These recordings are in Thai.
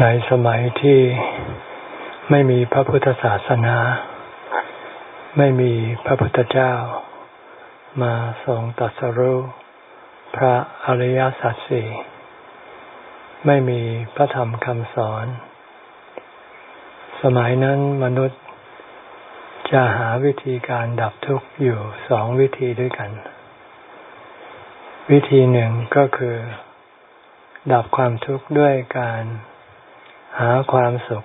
ในสมัยที่ไม่มีพระพุทธศาสนา ไม่มีพระพุทธเจ้า มาทรงตัสรู้พระอริยสัจสี่ไม่มีพระธรรมคำสอน สมัยนั้นมนุษย์จะหาวิธีการดับทุกข์อยู่สองวิธีด้วยกัน วิธีหนึ่งก็คือ ดับความทุกข์ด้วยการ หาความสุข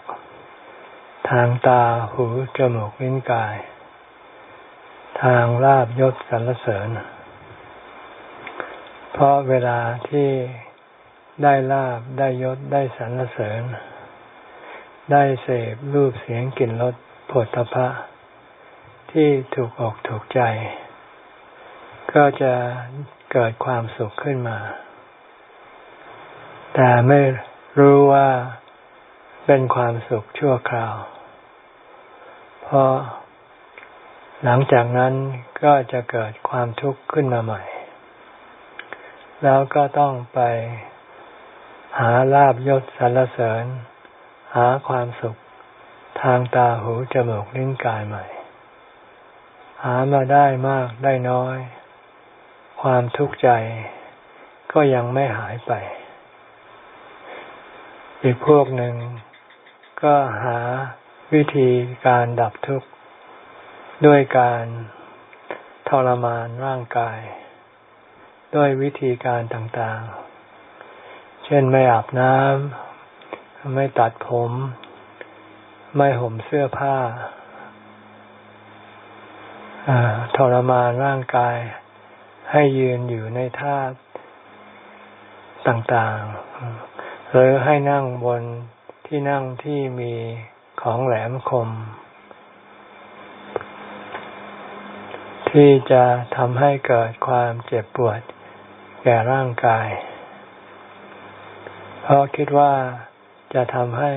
ทางตาหูจมูกลิ้นกาย ทางลาบยศสรรเสริญ เพราะเวลาที่ได้ลาบได้ยศได้สรรเสริญ ได้เสพรูปเสียงกลิ่นรสผลตภะที่ถูกอกถูกใจ ก็จะเกิดความสุขขึ้นมา แต่ไม่รู้ว่า เป็นความสุขชั่วคราว เพราะหลังจากนั้นก็จะเกิดความทุกข์ขึ้นมาใหม่ แล้วก็ต้องไปหาลาบยศสรรเสริญ หาความสุขทางตาหูจมูกลิ้นกายใหม่ หามาได้มากได้น้อย ความทุกข์ใจก็ยังไม่หายไป อีกพวกหนึ่ง ก็หาวิธีการดับทุกข์ด้วยการทรมานร่างกาย ด้วยวิธีการต่างๆ เช่นไม่อาบน้ำไม่ตัดผม ไม่ห่มเสื้อผ้าทรมานร่างกาย ให้ยืนอยู่ในท่าต่างๆ หรือให้นั่งบน ที่นั่งที่มีของแหลมคม ที่จะทำให้เกิดความเจ็บปวด แก่ร่างกาย เพราะคิดว่าจะทำให้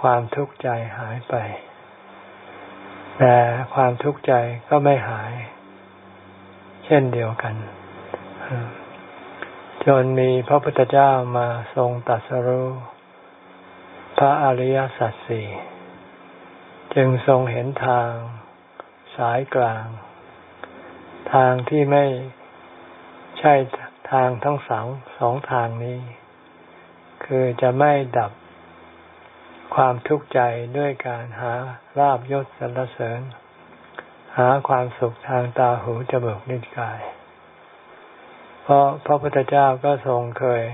ความทุกข์ใจหายไป แต่ความทุกข์ใจก็ไม่หาย เช่นเดียวกัน จนมีพระพุทธเจ้ามาทรงตัดสรู้ พระอริยสัจสี่จึงทรงเห็นทางสายกลาง ทางที่ไม่ใช่ทางทั้งสองสองทางนี้ คือจะไม่ดับความทุกข์ใจด้วยการหาราบยศสรรเสริญ หาความสุขทางตาหูจมูกนิ้วกาย เพราะพระพุทธเจ้าก็ทรงเคย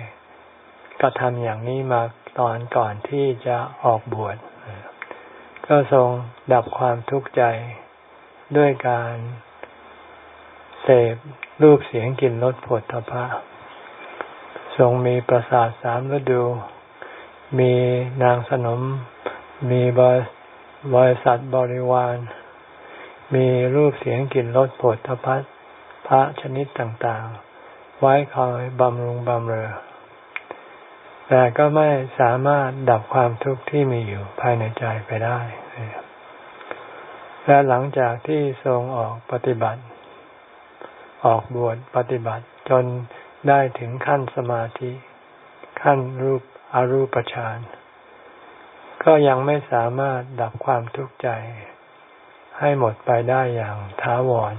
กระทำอย่างนี้มา ตอนก่อนที่จะออกบวชก็ทรงดับความทุกข์ใจด้วยการเสพรูปเสียงกลิ่นรสผลทพะทรงมีประสาทสามฤดู มีนางสนม มีบริษัทบริวาร มีรูปเสียงกลิ่นรสผลทพัพระชนิดต่างๆ ไว้คอยบำรุงบำเรอ แต่ก็ไม่สามารถดับความทุกข์ที่มีอยู่ภายในใจไปได้ และหลังจากที่ทรงออกปฏิบัติ ออกบวชปฏิบัติจนได้ถึงขั้นสมาธิ ขั้นรูปอรูปฌาน ก็ยังไม่สามารถดับความทุกข์ใจ ให้หมดไปได้อย่างท้าวร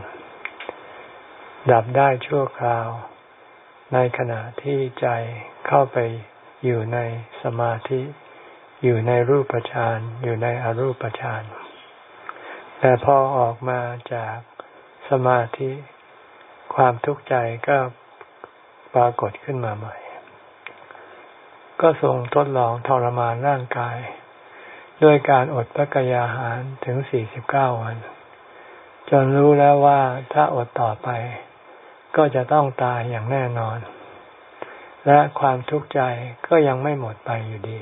ดับได้ชั่วคราว ในขณะที่ใจเข้าไป อยู่ในสมาธิ อยู่ในรูปฌานอยู่ในอรูปฌานแต่พอออกมาจากสมาธิ ความทุกข์ใจก็ปรากฏขึ้นมาใหม่ ก็ทรงทดลองทรมานร่างกาย ด้วยการอดพระกยาหารถึงสี่สิบเก้าวัน จนรู้แล้วว่าถ้าอดต่อไป ก็จะต้องตายอย่างแน่นอน และความทุกข์ใจก็ยังไม่หมดไปอยู่ดี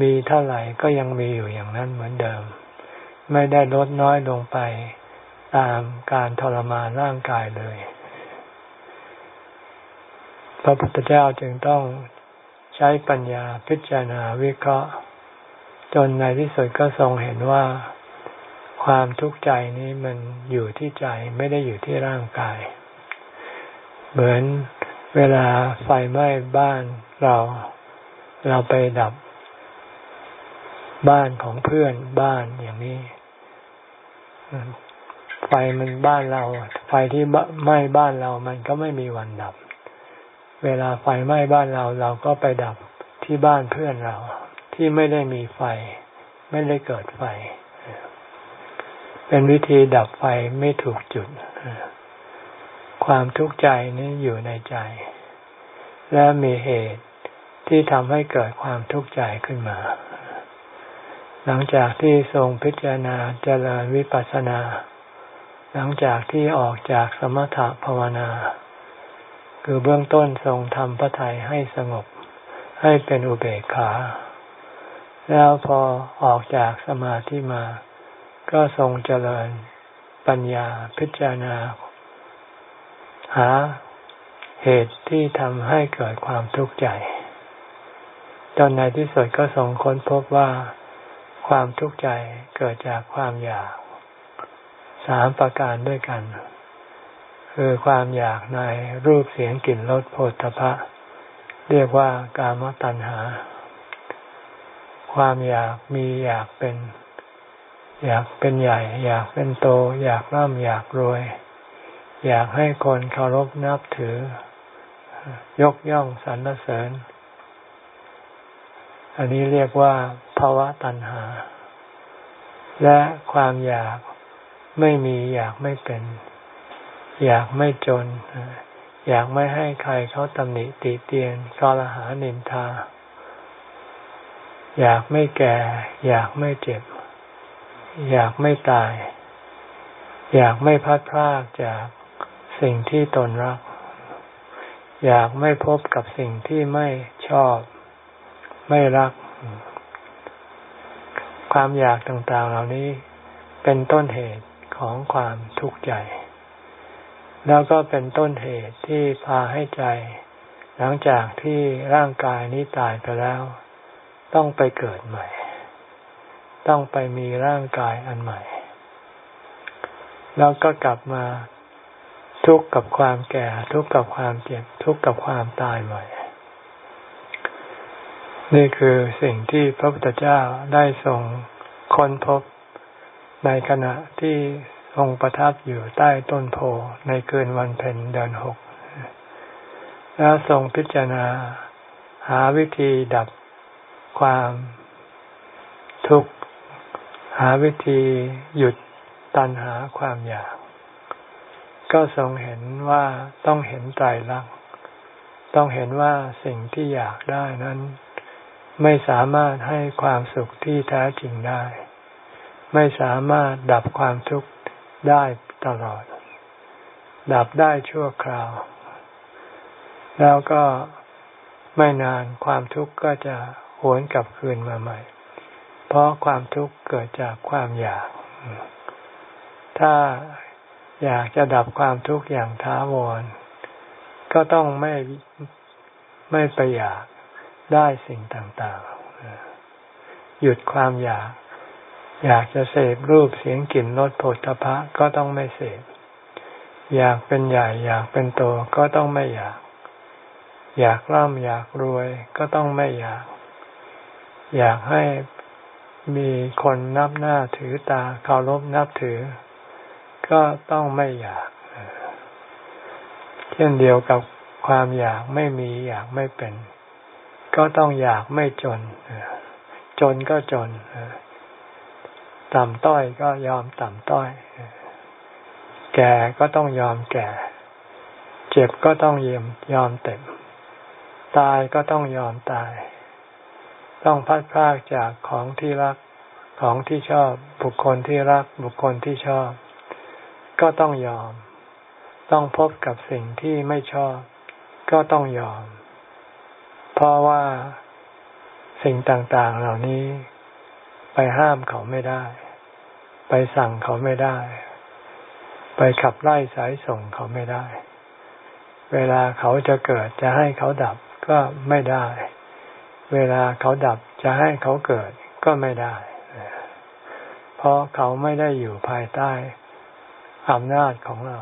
มีเท่าไหร่ก็ยังมีอยู่อย่างนั้นเหมือนเดิม ไม่ได้ลดน้อยลงไปตามการทรมานร่างกายเลย พระพุทธเจ้าจึงต้องใช้ปัญญาพิจารณาวิเคราะห์ จนในที่สุดก็ทรงเห็นว่าความทุกข์ใจนี้มันอยู่ที่ใจไม่ได้อยู่ที่ร่างกาย เหมือน เวลาไฟไหม้บ้านเราเราไปดับบ้านของเพื่อนบ้านอย่างนี้ ไฟมันบ้านเรา ไฟที่ไหม้บ้านเรามันก็ไม่มีวันดับ เวลาไฟไหม้บ้านเราเราก็ไปดับที่บ้านเพื่อนเรา ที่ไม่ได้มีไฟ ไม่ได้เกิดไฟ เป็นวิธีดับไฟไม่ถูกจุด ความทุกข์ใจนี้อยู่ในใจ และมีเหตุที่ทำให้เกิดความทุกข์ใจขึ้นมา หลังจากที่ทรงพิจารณาเจริญวิปัสสนา หลังจากที่ออกจากสมถภาวนา คือเบื้องต้นทรงทำพระทัยให้สงบ ให้เป็นอุเบกขา แล้วพอออกจากสมาธิมา ก็ทรงเจริญปัญญาพิจารณา หาเหตุที่ทำให้เกิดความทุกข์ใจตอนในที่สุดก็ทรงค้นพบว่าความทุกข์ใจเกิดจากความอยากสามประการด้วยกัน คือความอยากในรูปเสียงกลิ่นรสโผฏฐะเรียกว่ากามตัณหา ความอยากมีอยากเป็น อยากเป็นใหญ่ อยากเป็นโต อยากร่ำอยากรวย อยากให้คนเคารพนับถือ ยกย่องสรรเสริญ อันนี้เรียกว่าภาวะตัณหา และความอยากไม่มีอยากไม่เป็น อยากไม่จน อยากไม่ให้ใครเขาตำหนิติเตียนกอลหานินทา อยากไม่แก่ อยากไม่เจ็บ อยากไม่ตาย อยากไม่พัดพลากจาก สิ่งที่ตนรัก อยากไม่พบกับสิ่งที่ไม่ชอบ ไม่รัก ความอยากต่างๆเหล่านี้เป็นต้นเหตุของความทุกข์ใจ แล้วก็เป็นต้นเหตุที่พาให้ใจ หลังจากที่ร่างกายนี้ตายไปแล้ว ต้องไปเกิดใหม่ ต้องไปมีร่างกายอันใหม่ แล้วก็กลับมา ทุกข์กับความแก่ ทุกข์กับความเจ็บ ทุกข์กับความตายใหม่นี่คือสิ่งที่พระพุทธเจ้าได้ทรงค้นพบในขณะที่ทรงประทับอยู่ใต้ต้นโพในคืนวันเพ็ญเดือนหก แล้วทรงพิจารณาหาวิธีดับความทุกข์ หาวิธีหยุดตันหาความอยาก ก็ทรงเห็นว่าต้องเห็นใจรักต้องเห็นว่าสิ่งที่อยากได้นั้น ไม่สามารถให้ความสุขที่แท้จริงได้ ไม่สามารถดับความทุกข์ได้ตลอด ดับได้ชั่วคราว แล้วก็ไม่นานความทุกข์ก็จะหวนกลับคืนมาใหม่ เพราะความทุกข์เกิดจากความอยาก ถ้า อยากจะดับความทุกข์อย่างท้าวร ก็ต้องไม่ไม่ไปอยากได้สิ่งต่างๆ หยุดความอยาก อยากจะเสพรูปเสียงกลิ่นรสผลพะก็ต้องไม่เสพ อยากเป็นใหญ่อยากเป็นโตก็ต้องไม่อยาก อยากร่ำอยากรวยก็ต้องไม่อยาก อยากให้มีคนนับหน้าถือตาเคารพนับถือ ก็ต้องไม่อยาก เช่นเดียวกับความอยากไม่มีอยากไม่เป็น ก็ต้องอยากไม่จน จนก็จน ต่ำต้อยก็ยอมต่ำต้อย แก่ก็ต้องยอมแก่ เจ็บก็ต้องยอมยอมเต็ม ตายก็ต้องยอมตาย ต้องพัดพลากจากของที่รักของที่ชอบบุคคลที่รักบุคคลที่ชอบ ก็ต้องยอม ต้องพบกับสิ่งที่ไม่ชอบ ก็ต้องยอม เพราะว่าสิ่งต่างๆเหล่านี้ไปห้ามเขาไม่ได้ ไปสั่งเขาไม่ได้ ไปขับไล่สายส่งเขาไม่ได้ เวลาเขาจะเกิดจะให้เขาดับก็ไม่ได้ เวลาเขาดับจะให้เขาเกิดก็ไม่ได้ เพราะเขาไม่ได้อยู่ภายใต้ อำนาจของเรา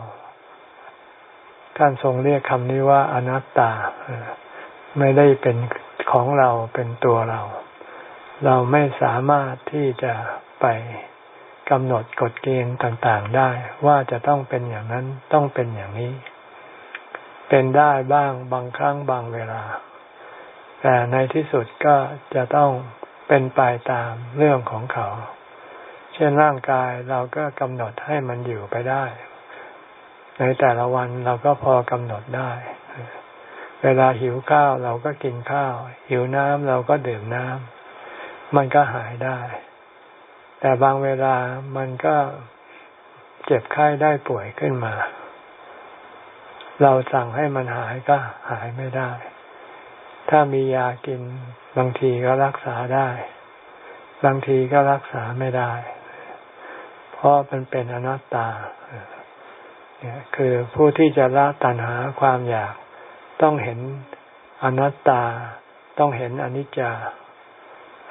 ท่านทรงเรียกคำนี้ว่าอนัตตา ไม่ได้เป็นของเราเป็นตัวเรา เราไม่สามารถที่จะไปกำหนดกฎเกณฑ์ต่างๆได้ ว่าจะต้องเป็นอย่างนั้นต้องเป็นอย่างนี้ เป็นได้บ้างบางครั้งบางเวลา แต่ในที่สุดก็จะต้องเป็นไปตามเรื่องของเขา เช่นร่างกายเราก็กำหนดให้มันอยู่ไปได้ ในแต่ละวันเราก็พอกำหนดได้ เวลาหิวข้าวเราก็กินข้าว หิวน้ำเราก็ดื่มน้ำมันก็หายได้ แต่บางเวลามันก็เจ็บไข้ได้ป่วยขึ้นมา เราสั่งให้มันหายก็หายไม่ได้ ถ้ามียากินบางทีก็รักษาได้ บางทีก็รักษาไม่ได้ ราะมันเป็นอนัตตาเนี่ยคือผู้ที่จะละตัณหาความอยาก ต้องเห็นอนัตตา ต้องเห็นอนิจจา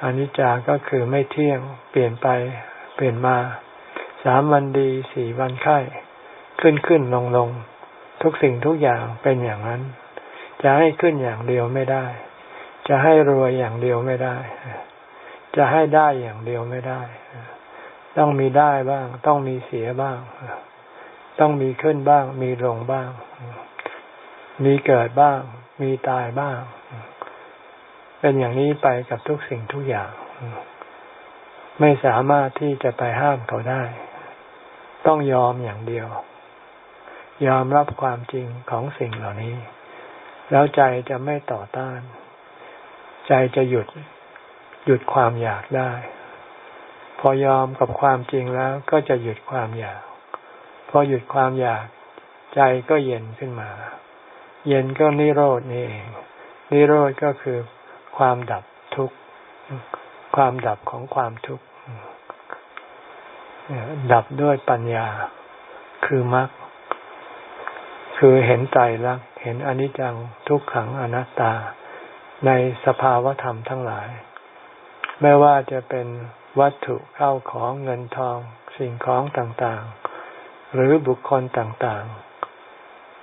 อนิจจาก็คือไม่เที่ยงเปลี่ยนไปเปลี่ยนมา สามวันดีสี่วันไข้ขึ้นขึ้นลงลงทุกสิ่งทุกอย่างเป็นอย่างนั้น จะให้ขึ้นอย่างเดียวไม่ได้ จะให้รวยอย่างเดียวไม่ได้ จะให้ได้อย่างเดียวไม่ได้ ต้องมีได้บ้าง ต้องมีเสียบ้าง ต้องมีขึ้นบ้าง มีลงบ้าง มีเกิดบ้าง มีตายบ้าง เป็นอย่างนี้ไปกับทุกสิ่งทุกอย่าง ไม่สามารถที่จะไปห้ามเขาได้ ต้องยอมอย่างเดียว ยอมรับความจริงของสิ่งเหล่านี้ แล้วใจจะไม่ต่อต้าน ใจจะหยุดหยุดความอยากได้ อยอมกับความจริงแล้วก็จะหยุดความอยาก พอหยุดความอยากใจก็เย็นขึ้นมา เย็นก็นิโรดนี่เอง นิโรธก็คือความดับทุกข์ ความดับของความทุกข์ดับด้วยปัญญา คือมรรค คือเห็นใจรัก เห็นอนิจจังทุกขังอนัตตา ในสภาวธรรมทั้งหลาย ไม่ว่าจะเป็น วัตถุเข้าของเงินทองสิ่งของต่างๆ หรือบุคคลต่าง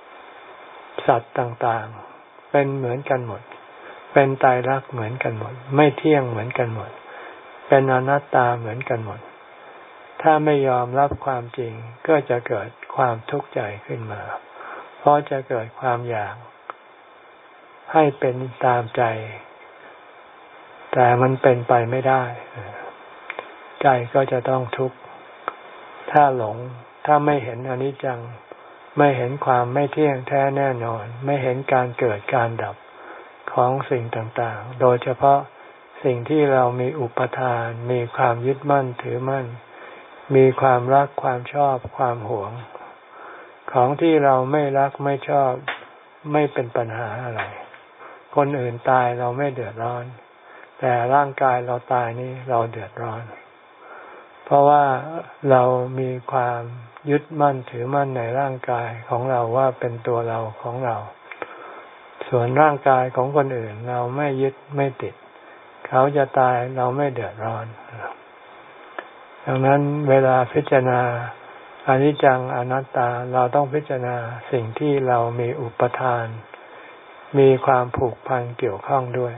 ๆ สัตว์ต่างๆ เป็นเหมือนกันหมด เป็นตายรักเหมือนกันหมด ไม่เที่ยงเหมือนกันหมด เป็นอนัตตาเหมือนกันหมด ถ้าไม่ยอมรับความจริงก็จะเกิดความทุกข์ใจขึ้นมา เพราะจะเกิดความอยาก ให้เป็นตามใจ แต่มันเป็นไปไม่ได้ ใจก็จะต้องทุกข์ ถ้าหลง ถ้าไม่เห็นอนิจจัง ไม่เห็นความไม่เที่ยงแท้แน่นอน ไม่เห็นการเกิดการดับของสิ่งต่างๆ โดยเฉพาะสิ่งที่เรามีอุปทาน มีความยึดมั่นถือมั่น มีความรักความชอบความหวง ของที่เราไม่รักไม่ชอบไม่เป็นปัญหาอะไร คนอื่นตายเราไม่เดือดร้อน แต่ร่างกายเราตายนี่เราเดือดร้อน ราะว่าเรามีความยึดมั่นถือมั่นในร่างกายของเราว่าเป็นตัวเราของเรา ส่วนร่างกายของคนอื่นเราไม่ยึดไม่ติด เขาจะตายเราไม่เดือดร้อน ดังนั้นเวลาพิจารณาอนิจจังอนัตตาเราต้องพิจารณาสิ่งที่เรามีอุปทาน มีความผูกพันเกี่ยวข้องด้วย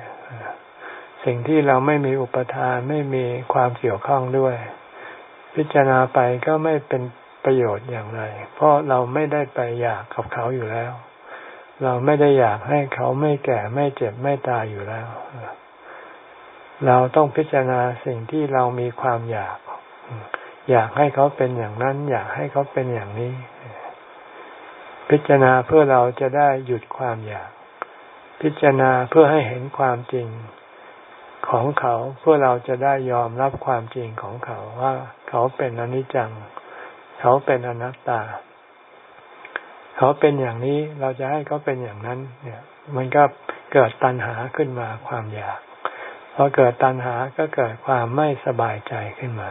สิ่งที่เราไม่มีอุปทานไม่มีความเกี่ยวข้องด้วย พิจารณาไปก็ไม่เป็นประโยชน์อย่างไร เพราะเราไม่ได้ไปอยากกับเขาอยู่แล้ว เราไม่ได้อยากให้เขาไม่แก่ไม่เจ็บไม่ตายอยู่แล้ว เราต้องพิจารณาสิ่งที่เรามีความอยาก อยากให้เขาเป็นอย่างนั้น อยากให้เขาเป็นอย่างนี้ พิจารณาเพื่อเราจะได้หยุดความอยาก พิจารณาเพื่อให้เห็นความจริงของเขาเพื่อเราจะได้ยอมรับความจริงของเขาว่า เขาเป็นอนิจจัง เขาเป็นอนัตตา เขาเป็นอย่างนี้เราจะให้เขาเป็นอย่างนั้น เนี่ย มันก็เกิดตัณหาขึ้นมาความอยากพอเกิดตัณหาก็เกิดความไม่สบายใจขึ้นมา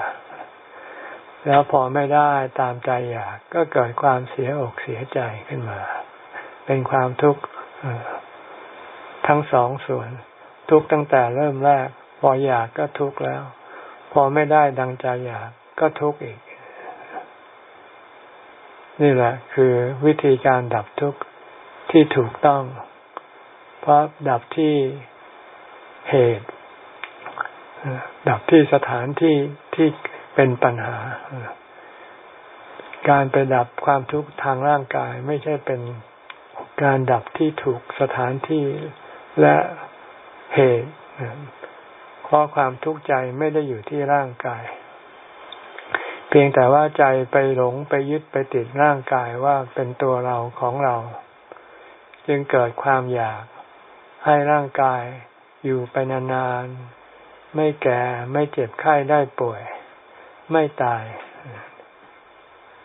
แล้วพอไม่ได้ตามใจอยากก็เกิดความเสียอกเสียใจขึ้นมา เป็นความทุกข์ทั้งสองส่วน ทุกตั้งแต่เริ่มแรก พออยากก็ทุกข์แล้ว พอไม่ได้ดังใจอยาก ก็ทุกข์อีก นี่แหละ คือวิธีการดับทุกข์ที่ถูกต้อง เพราะดับที่เหตุ ดับที่สถานที่ที่เป็นปัญหา การไปดับความทุกข์ทางร่างกายไม่ใช่เป็นการดับที่ถูกสถานที่และเหตุเพราะความทุกข์ใจไม่ได้อยู่ที่ร่างกาย พียงแต่ว่าใจไปหลงไปยึดไปติดร่างกายว่าเป็นตัวเราของเรา จึงเกิดความอยาก ให้ร่างกายอยู่ไปนานๆไม่แก่ไม่เจ็บไข้ได้ป่วย ไม่ตาย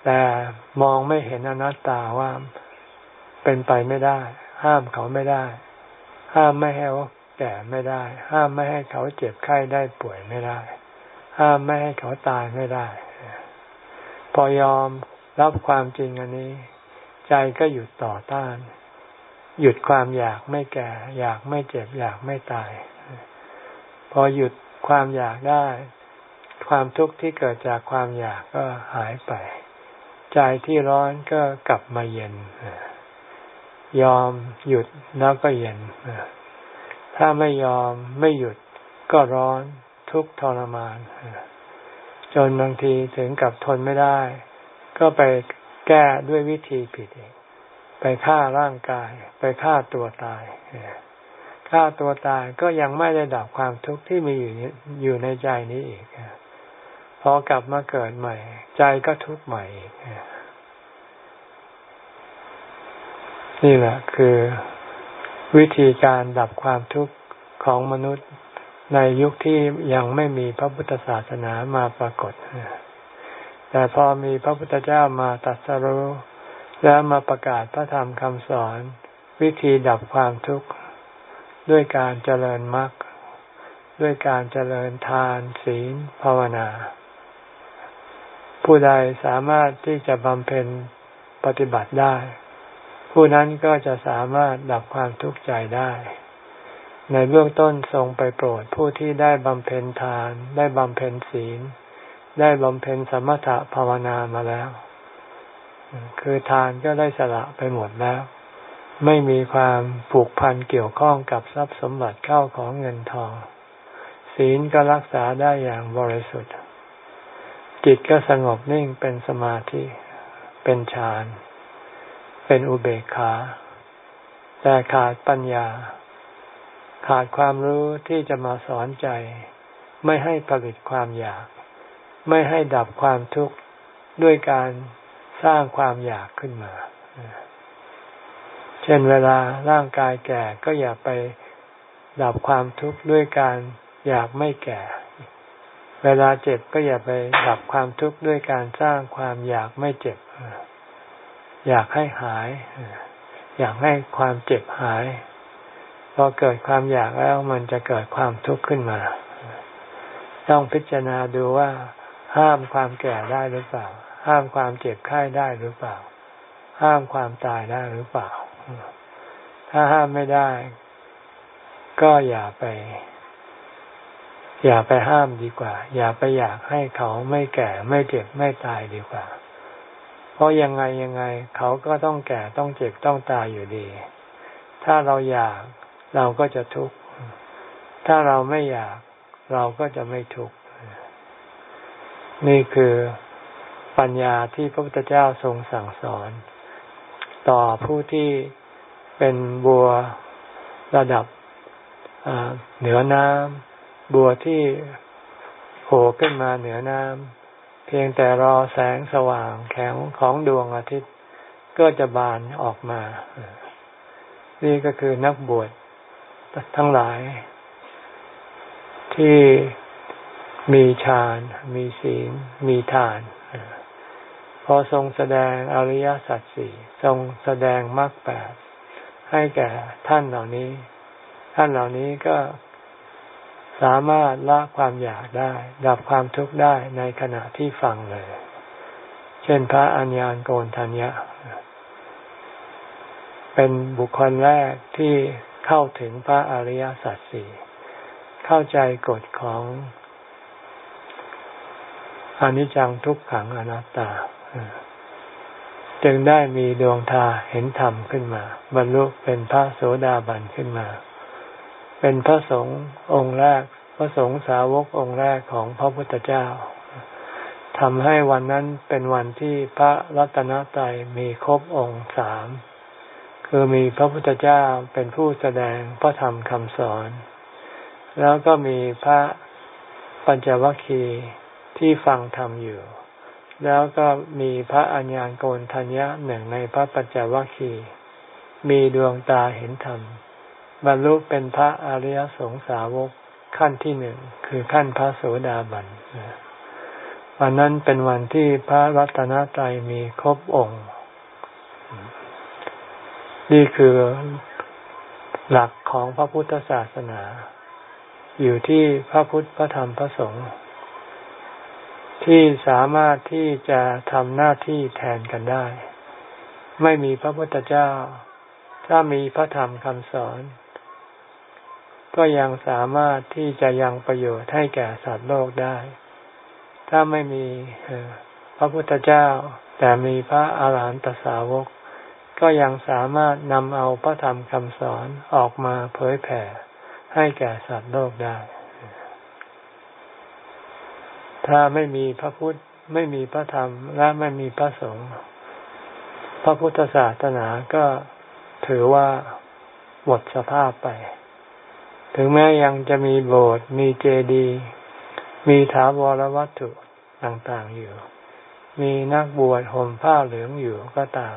แต่มองไม่เห็นอนัตตาว่าเป็นไปไม่ได้ ห้ามเขาไม่ได้ ห้ามไม่ให้เขาแก่ไม่ได้ ห้ามไม่ให้เขาเจ็บไข้ได้ป่วยไม่ได้ ห้ามไม่ให้เขาตายไม่ได้ พอยอมรับความจริงอันนี้ ใจก็หยุดต่อต้าน หยุดความอยากไม่แก่ อยากไม่เจ็บ อยากไม่ตาย พอหยุดความอยากได้ ความทุกข์ที่เกิดจากความอยากก็หายไป ใจที่ร้อนก็กลับมาเย็น ยอมหยุดแล้วก็เย็น ถ้าไม่ยอมไม่หยุดก็ร้อนทุกข์ทรมาน จนบางทีถึงกับทนไม่ได้ ก็ไปแก้ด้วยวิธีผิดเองไปฆ่าร่างกาย ไปฆ่าตัวตายฆ่าตัวตายก็ยังไม่ได้ดับความทุกข์ที่มีอยู่อยู่ในใจนี้อีกพอกลับมาเกิดใหม่ ใจก็ทุกข์ใหม่อีกนี่แหละคือวิธีการดับความทุกข์ของมนุษย์ ในยุคที่ยังไม่มีพระพุทธศาสนามาปรากฏ แต่พอมีพระพุทธเจ้ามาตรัสรู้แล้วมาประกาศพระธรรมคำสอน วิธีดับความทุกข์ ด้วยการเจริญมรรคด้วยการเจริญทาน ศีลภาวนา ผู้ใดสามารถที่จะบำเพ็ญปฏิบัติได้ ผู้นั้นก็จะสามารถดับความทุกข์ใจได้ ในเบื้องต้นทรงไปโปรดผู้ที่ได้บำเพ็ญทาน ได้บำเพ็ญศีล ได้บำเพ็ญสมถะภาวนามาแล้ว คือทานก็ได้สละไปหมดแล้ว ไม่มีความผูกพันเกี่ยวข้องกับทรัพย์สมบัติเข้าของเงินทอง ศีลก็รักษาได้อย่างบริสุทธิ์ จิตก็สงบนิ่งเป็นสมาธิ เป็นฌาน เป็นอุเบกขา แต่ขาดปัญญา ขาดความรู้ที่จะมาสอนใจ ไม่ให้ผลิตความอยาก ไม่ให้ดับความทุกข์ด้วยการสร้างความอยากขึ้นมา เช่นเวลาร่างกายแก่ก็อย่าไปดับความทุกข์ด้วยการอยากไม่แก่ เวลาเจ็บก็อย่าไปดับความทุกข์ด้วยการสร้างความอยากไม่เจ็บ อยากให้หาย อยากให้ความเจ็บหาย พอเกิดความอยากแล้วมันจะเกิดความทุกข์ขึ้นมา ต้องพิจารณาดูว่าห้ามความแก่ได้หรือเปล่า ห้ามความเจ็บไข้ได้หรือเปล่า ห้ามความตายได้หรือเปล่า ถ้าห้ามไม่ได้ ก็อย่าไป อย่าไปห้ามดีกว่า อย่าไปอยากให้เขาไม่แก่ไม่เจ็บไม่ตายดีกว่า เพราะยังไงยังไง เขาก็ต้องแก่ต้องเจ็บต้องตายอยู่ดี ถ้าเราอยาก เราก็จะทุกข์ ถ้าเราไม่อยาก เราก็จะไม่ทุกข์ นี่คือปัญญาที่พระพุทธเจ้าทรงสั่งสอน ต่อผู้ที่เป็นบัวระดับเหนือน้ำบัวที่โผล่ขึ้นมาเหนือน้ำเพียงแต่รอแสงสว่างแข็งของดวงอาทิตย์ก็จะบานออกมา นี่ก็คือนักบวช ทั้งหลาย ที่มีฌานมีศีล มีทาน พอทรงแสดงอริยสัจสี่ทรงแสดงมรรคแปดให้แก่ท่านเหล่านี้ ท่านเหล่านี้ก็สามารถละความอยากได้ ดับความทุกข์ได้ในขณะที่ฟังเลย เช่นพระอัญญาณโกนทัญญะ เป็นบุคคลแรกที่ เข้าถึงพระอริยสัจสี่เข้าใจกฎของอนิจจังทุกขังอนัตตา จึงได้มีดวงตาเห็นธรรมขึ้นมา บรรลุเป็นพระโสดาบันขึ้นมา เป็นพระสงฆ์องค์แรก พระสงฆ์สาวกองค์แรกของพระพุทธเจ้าทำให้วันนั้นเป็นวันที่พระรัตนตรัยมีครบองค์สาม คือมีพระพุทธเจ้าเป็นผู้แสดงพระธรรมคำสอน แล้วก็มีพระปัญจวัคคีย์ที่ฟังธรรมอยู่ แล้วก็มีพระอัญญาโกณทัญญะหนึ่งในพระปัญจวัคคีย์มีดวงตาเห็นธรรม บรรลุเป็นพระอริยสงสาวกขั้นที่หนึ่งคือขั้นพระโสดาบันวันนั้นเป็นวันที่พระรัตนตรัยมีครบองค์ นี่คือหลักของพระพุทธศาสนา อยู่ที่พระพุทธพระธรรมพระสงฆ์ที่สามารถที่จะทำหน้าที่แทนกันได้ ไม่มีพระพุทธเจ้า ถ้ามีพระธรรมคำสอน ก็ยังสามารถที่จะยังประโยชน์ให้แก่สัตว์โลกได้ ถ้าไม่มีพระพุทธเจ้า แต่มีพระอาหารหันตสาวก ก็ยังสามารถนำเอาพระธรรมคำสอนออกมาเผยแผ่ให้แก่สัตว์โลกได้ ถ้าไม่มีพระพุทธไม่มีพระธรรมและไม่มีพระสงฆ์พระพุทธศาสนาก็ถือว่าหมดสภาพไป ถึงแม้ยังจะมีโบสถ์มีเจดีย์มีถาวรวัตถุต่างๆอยู่ มีนักบวชห่มผ้าเหลืองอยู่ก็ตาม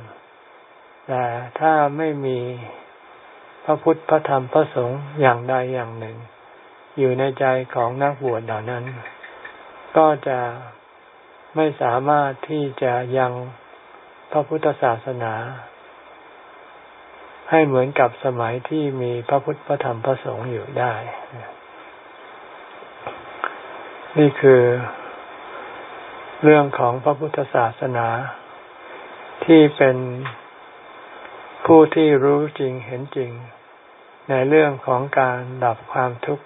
แต่ถ้าไม่มีพระพุทธพระธรรมพระสงฆ์อย่างใดอย่างหนึ่ง อยู่ในใจของนักบวชเหล่านั้น ก็จะไม่สามารถที่จะยังพระพุทธศาสนา ให้เหมือนกับสมัยที่มีพระพุทธพระธรรมพระสงฆ์อยู่ได้ นี่คือเรื่องของพระพุทธศาสนาที่เป็น ผู้ที่รู้จริงเห็นจริง ในเรื่องของการดับความทุกข์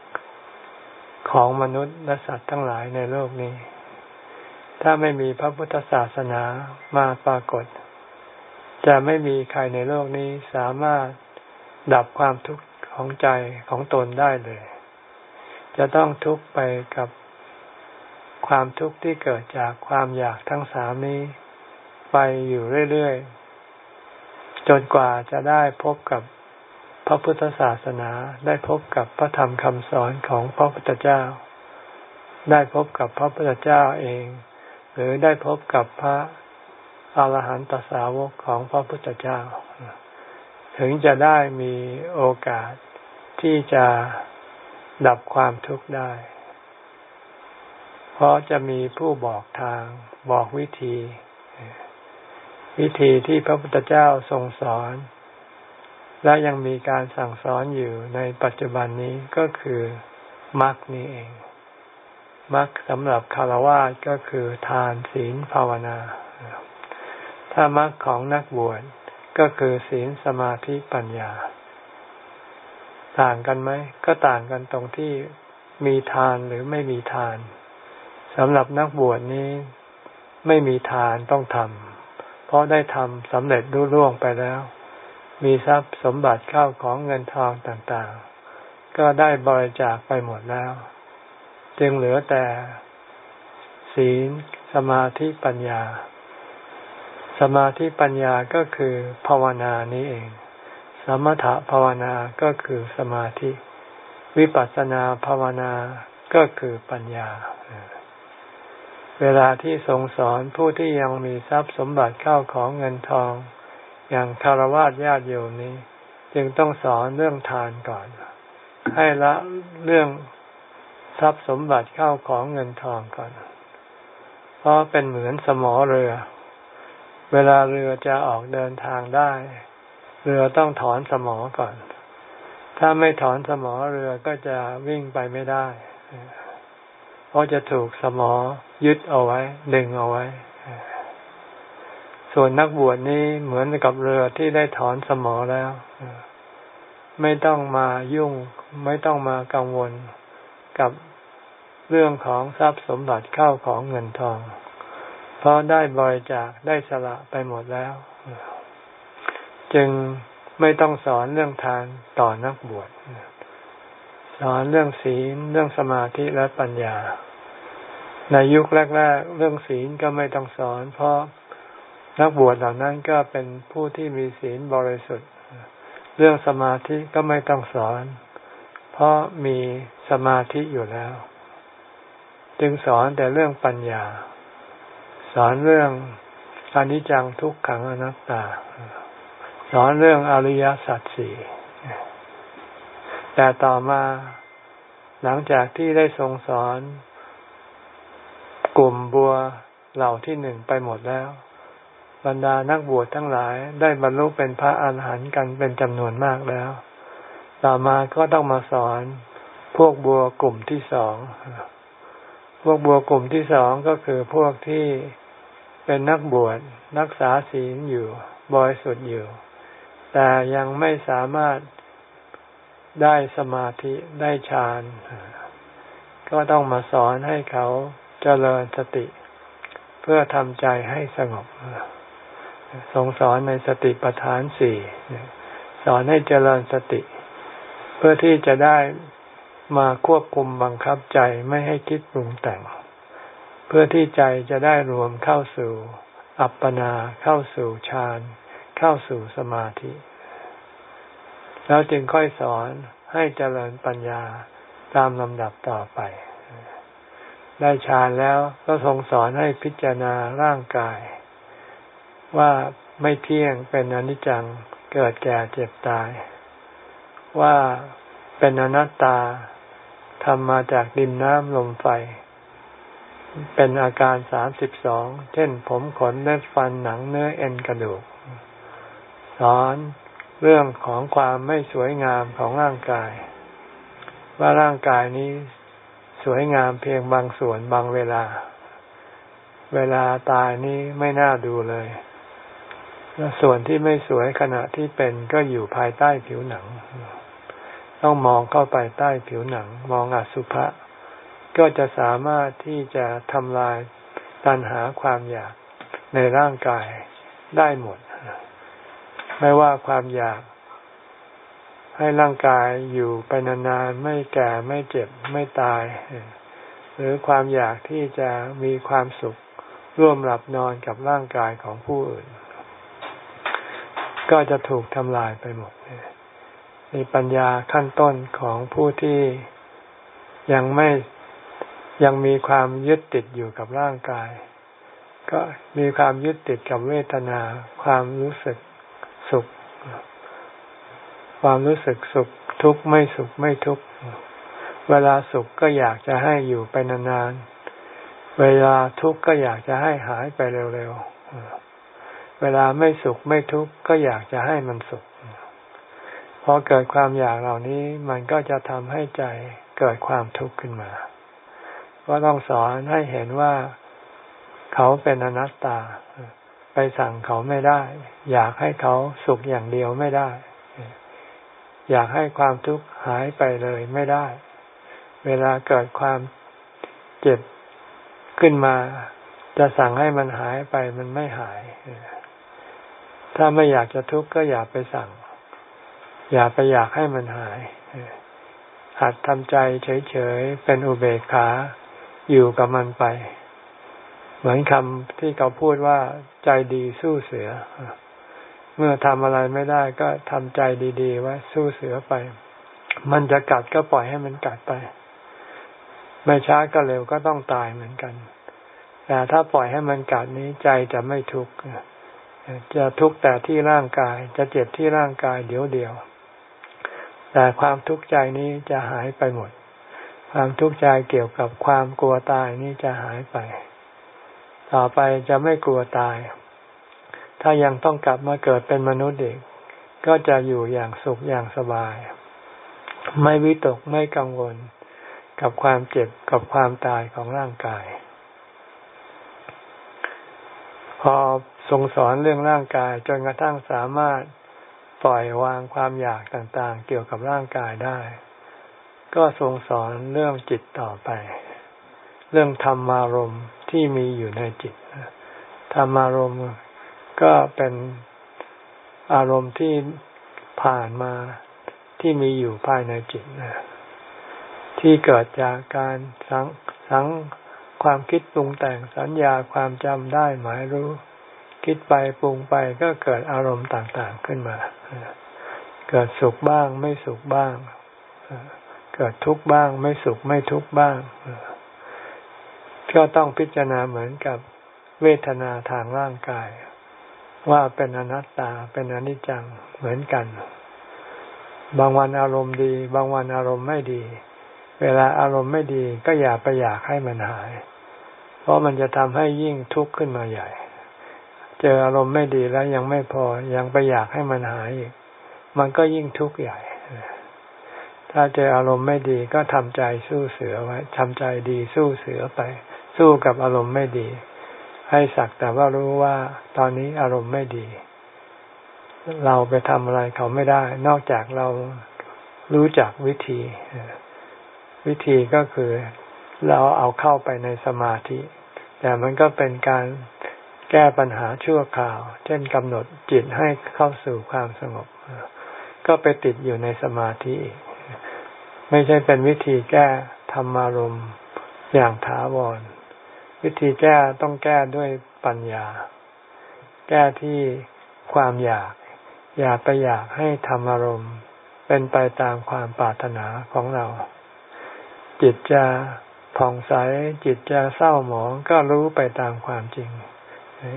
ของมนุษย์และสัตว์ทั้งหลายในโลกนี้ ถ้าไม่มีพระพุทธศาสนามาปรากฏ จะไม่มีใครในโลกนี้สามารถดับความทุกข์ของใจของตนได้เลย จะต้องทุกข์ไปกับความทุกข์ที่เกิดจากความอยากทั้งสามนี้ ไปอยู่เรื่อย จนกว่าจะได้พบกับพระพุทธศาสนา ได้พบกับพระธรรมคำสอนของพระพุทธเจ้า ได้พบกับพระพุทธเจ้าเอง หรือได้พบกับพระอาหารหันตสาวกของพระพุทธเจ้า ถึงจะได้มีโอกาสที่จะดับความทุกข์ได้ เพราะจะมีผู้บอกทางบอกวิธี วิธีที่พระพุทธเจ้าทรงสอน และยังมีการสั่งสอนอยู่ในปัจจุบันนี้ก็คือมรรคนี้เองมรรคสำหรับคารวะก็คือทานศีลภาวนา ถ้ามรรคของนักบวชก็คือศีลสมาธิปัญญา ต่างกันไหม ก็ต่างกันตรงที่มีทานหรือไม่มีทานสำหรับนักบวชนี้ ไม่มีทานต้องทำ ราะได้ทำสำเร็จรุ่ร่วงไปแล้ว มีทรัพย์สมบัติเข้าของเงินทองต่างๆ ก็ได้บริจาคไปหมดแล้ว จึงเหลือแต่ ศีล สมาธิปัญญา สมาธิปัญญาก็คือภาวนานี้เอง สมถภาวนาก็คือสมาธิ วิปัสสนาภาวนาก็คือปัญญา เวลาที่ทรงสอนผู้ที่ยังมีทรัพย์สมบัติเข้าของเงินทอง อย่างคารวะญาติโยมนี้ จึงต้องสอนเรื่องทานก่อน ให้ละเรื่องทรัพย์สมบัติเข้าของเงินทองก่อน เพราะเป็นเหมือนสมอเรือ เวลาเรือจะออกเดินทางได้ เรือต้องถอนสมอก่อน ถ้าไม่ถอนสมอเรือก็จะวิ่งไปไม่ได้ เพราะจะถูกสมอ ยึดเอาไว้ ดึงเอาไว้ ส่วนนักบวชนี้เหมือนกับเรือที่ได้ถอนสมอแล้ว ไม่ต้องมายุ่ง ไม่ต้องมากังวลกับเรื่องของทรัพย์สมบัติเข้าของเงินทอง เพราะได้บริจาคได้สละไปหมดแล้ว จึงไม่ต้องสอนเรื่องทานต่อนักบวชสสอนเรื่องศีลเรื่องสมาธิและปัญญา ในยุคแรก ๆ เรื่องศีลก็ไม่ต้องสอน เพราะนักบวชเหล่านั้นก็เป็นผู้ที่มีศีลบริสุทธิ์ เรื่องสมาธิก็ไม่ต้องสอน เพราะมีสมาธิอยู่แล้ว จึงสอนแต่เรื่องปัญญา สอนเรื่องอนิจจังทุกขังอนัตตา สอนเรื่องอริยสัจสี่แต่ต่อมาหลังจากที่ได้ทรงสอน กลุ่มบัวเหล่าที่หนึ่งไปหมดแล้ว บรรดานักบวชทั้งหลายได้บรรลุเป็นพระอาหารหันต์กันเป็นจำนวนมากแล้ว ต่อมาก็ต้องมาสอนพวกบัวกลุ่มที่สอง พวกบัวกลุ่มที่สองก็คือพวกที่เป็นนักบวชนักษาศีลอยู่บริสุทธิ์อยู่ แต่ยังไม่สามารถได้สมาธิได้ฌานก็ต้องมาสอนให้เขา เจริญสติ เพื่อทำใจให้สงบทรงสอนในสติปัฏฐานสี่สอนให้เจริญสติ เพื่อที่จะได้มาควบคุมบังคับใจไม่ให้คิดปรุงแต่ง เพื่อที่ใจจะได้รวมเข้าสู่ อัปปนาเข้าสู่ฌานเข้าสู่สมาธิ แล้วจึงค่อยสอนให้เจริญปัญญาตามลำดับต่อไป ได้ฌานแล้วก็ทรงสอนให้พิจารณาร่างกาย ว่าไม่เที่ยงเป็นอนิจจังเกิดแก่เจ็บตาย ว่าเป็นอนัตตาทำมาจากดินน้ำลมไฟ เป็นอาการสามสิบสองเช่นผมขนเล็บฟันหนังเนื้อเอ็นกระดูก สอนเรื่องของความไม่สวยงามของร่างกาย ว่าร่างกายนี้ สวยงามเพียงบางส่วนบางเวลา เวลาตายนี้ไม่น่าดูเลย และส่วนที่ไม่สวยขณะที่เป็นก็อยู่ภายใต้ผิวหนัง ต้องมองเข้าไปใต้ผิวหนัง มองอสุภะก็จะสามารถที่จะทำลายตัณหาความอยากในร่างกายได้หมด ไม่ว่าความอยาก ให้ร่างกายอยู่ไปนานๆไม่แก่ไม่เจ็บไม่ตาย หรือความอยากที่จะมีความสุขร่วมหลับนอนกับร่างกายของผู้อื่น ก็จะถูกทำลายไปหมดในปัญญาขั้นต้นของผู้ที่ยังไม่ยังมีความยึดติดอยู่กับร่างกาย ก็มีความยึดติดกับเวทนา ความรู้สึกสุข ความรู้สึกสุขทุกข์ไม่สุขไม่ทุกข์เวลาสุขก็อยากจะให้อยู่ไปนานๆ เวลาทุกข์ก็อยากจะให้หายไปเร็วๆ เวลาไม่สุขไม่ทุกข์ก็อยากจะให้มันสุข พอเกิดความอยากเหล่านี้มันก็จะทำให้ใจเกิดความทุกข์ขึ้นมา ก็ต้องสอนให้เห็นว่าเขาเป็นอนัตตา ไปสั่งเขาไม่ได้ อยากให้เขาสุขอย่างเดียวไม่ได้ อยากให้ความทุกข์หายไปเลยไม่ได้ เวลาเกิดความเจ็บขึ้นมา จะสั่งให้มันหายไปมันไม่หาย ถ้าไม่อยากจะทุกข์ก็อย่าไปสั่ง อย่าไปอยากให้มันหาย หัดทำใจเฉยๆ เป็นอุเบกขาอยู่กับมันไป เหมือนคำที่เขาพูดว่าใจดีสู้เสือ เมื่อทำอะไรไม่ได้ก็ทำใจดีๆไว้สู้เสือไป มันจะกัดก็ปล่อยให้มันกัดไป ไม่ช้าก็เร็วก็ต้องตายเหมือนกัน แต่ถ้าปล่อยให้มันกัดนี้ใจจะไม่ทุกข์จะทุกข์แต่ที่ร่างกาย จะเจ็บที่ร่างกายเดี๋ยวเดียว แต่ความทุกข์ใจนี้จะหายไปหมด ความทุกข์ใจเกี่ยวกับความกลัวตายนี้จะหายไป ต่อไปจะไม่กลัวตาย ถ้ายังต้องกลับมาเกิดเป็นมนุษย์เด็กก็จะอยู่อย่างสุขอย่างสบาย ไม่วิตกไม่กังวล กับความเจ็บกับความตายของร่างกาย พอทรงสอนเรื่องร่างกายจนกระทั่งสามารถปล่อยวางความอยากต่างๆ เกี่ยวกับร่างกายได้ ก็ทรงสอนเรื่องจิตต่อไป เรื่องธรรมารมณ์ที่มีอยู่ในจิตธรรมารมณ์ ก็เป็นอารมณ์ที่ผ่านมาที่มีอยู่ภายในจิตนะที่เกิดจากการสังสังความคิดปรุงแต่งสัญญาความจำได้หมายรู้ คิดไปปรุงไปก็เกิดอารมณ์ต่างๆขึ้นมา เกิดสุขบ้างไม่สุขบ้าง เกิดทุกข์บ้าง ไม่สุขไม่ทุกข์บ้าง ก็ต้องพิจารณาเหมือนกับเวทนาทางร่างกาย ว่าเป็นอนัตตาเป็นอนิจจังเหมือนกัน บางวันอารมณ์ดี บางวันอารมณ์ไม่ดี เวลาอารมณ์ไม่ดีก็อย่าไปอยากให้มันหาย เพราะมันจะทำให้ยิ่งทุกข์ขึ้นมาใหญ่ เจออารมณ์ไม่ดีแล้วยังไม่พอยังไปอยากให้มันหายอีก มันก็ยิ่งทุกข์ใหญ่ ถ้าเจออารมณ์ไม่ดีก็ทำใจสู้เสือไว้ทำใจดีสู้เสือไป สู้กับอารมณ์ไม่ดี ให้สักแต่ว่ารู้ว่าตอนนี้อารมณ์ไม่ดี เราไปทำอะไรเขาไม่ได้ นอกจากเรารู้จักวิธี วิธีก็คือเราเอาเข้าไปในสมาธิ แต่มันก็เป็นการแก้ปัญหาชั่วคราว เช่นกำหนดจิตให้เข้าสู่ความสงบ ก็ไปติดอยู่ในสมาธิ ไม่ใช่เป็นวิธีแก้ธรรมารมณ์อย่างถาวร วิธีแก้ต้องแก้ด้วยปัญญา แก้ที่ความอยาก อยากไปอยากให้ธรรมอารมณ์ เป็นไปตามความปรารถนาของเรา จิตจะผ่องใสจิตจะเศร้าหมองก็รู้ไปตามความจริง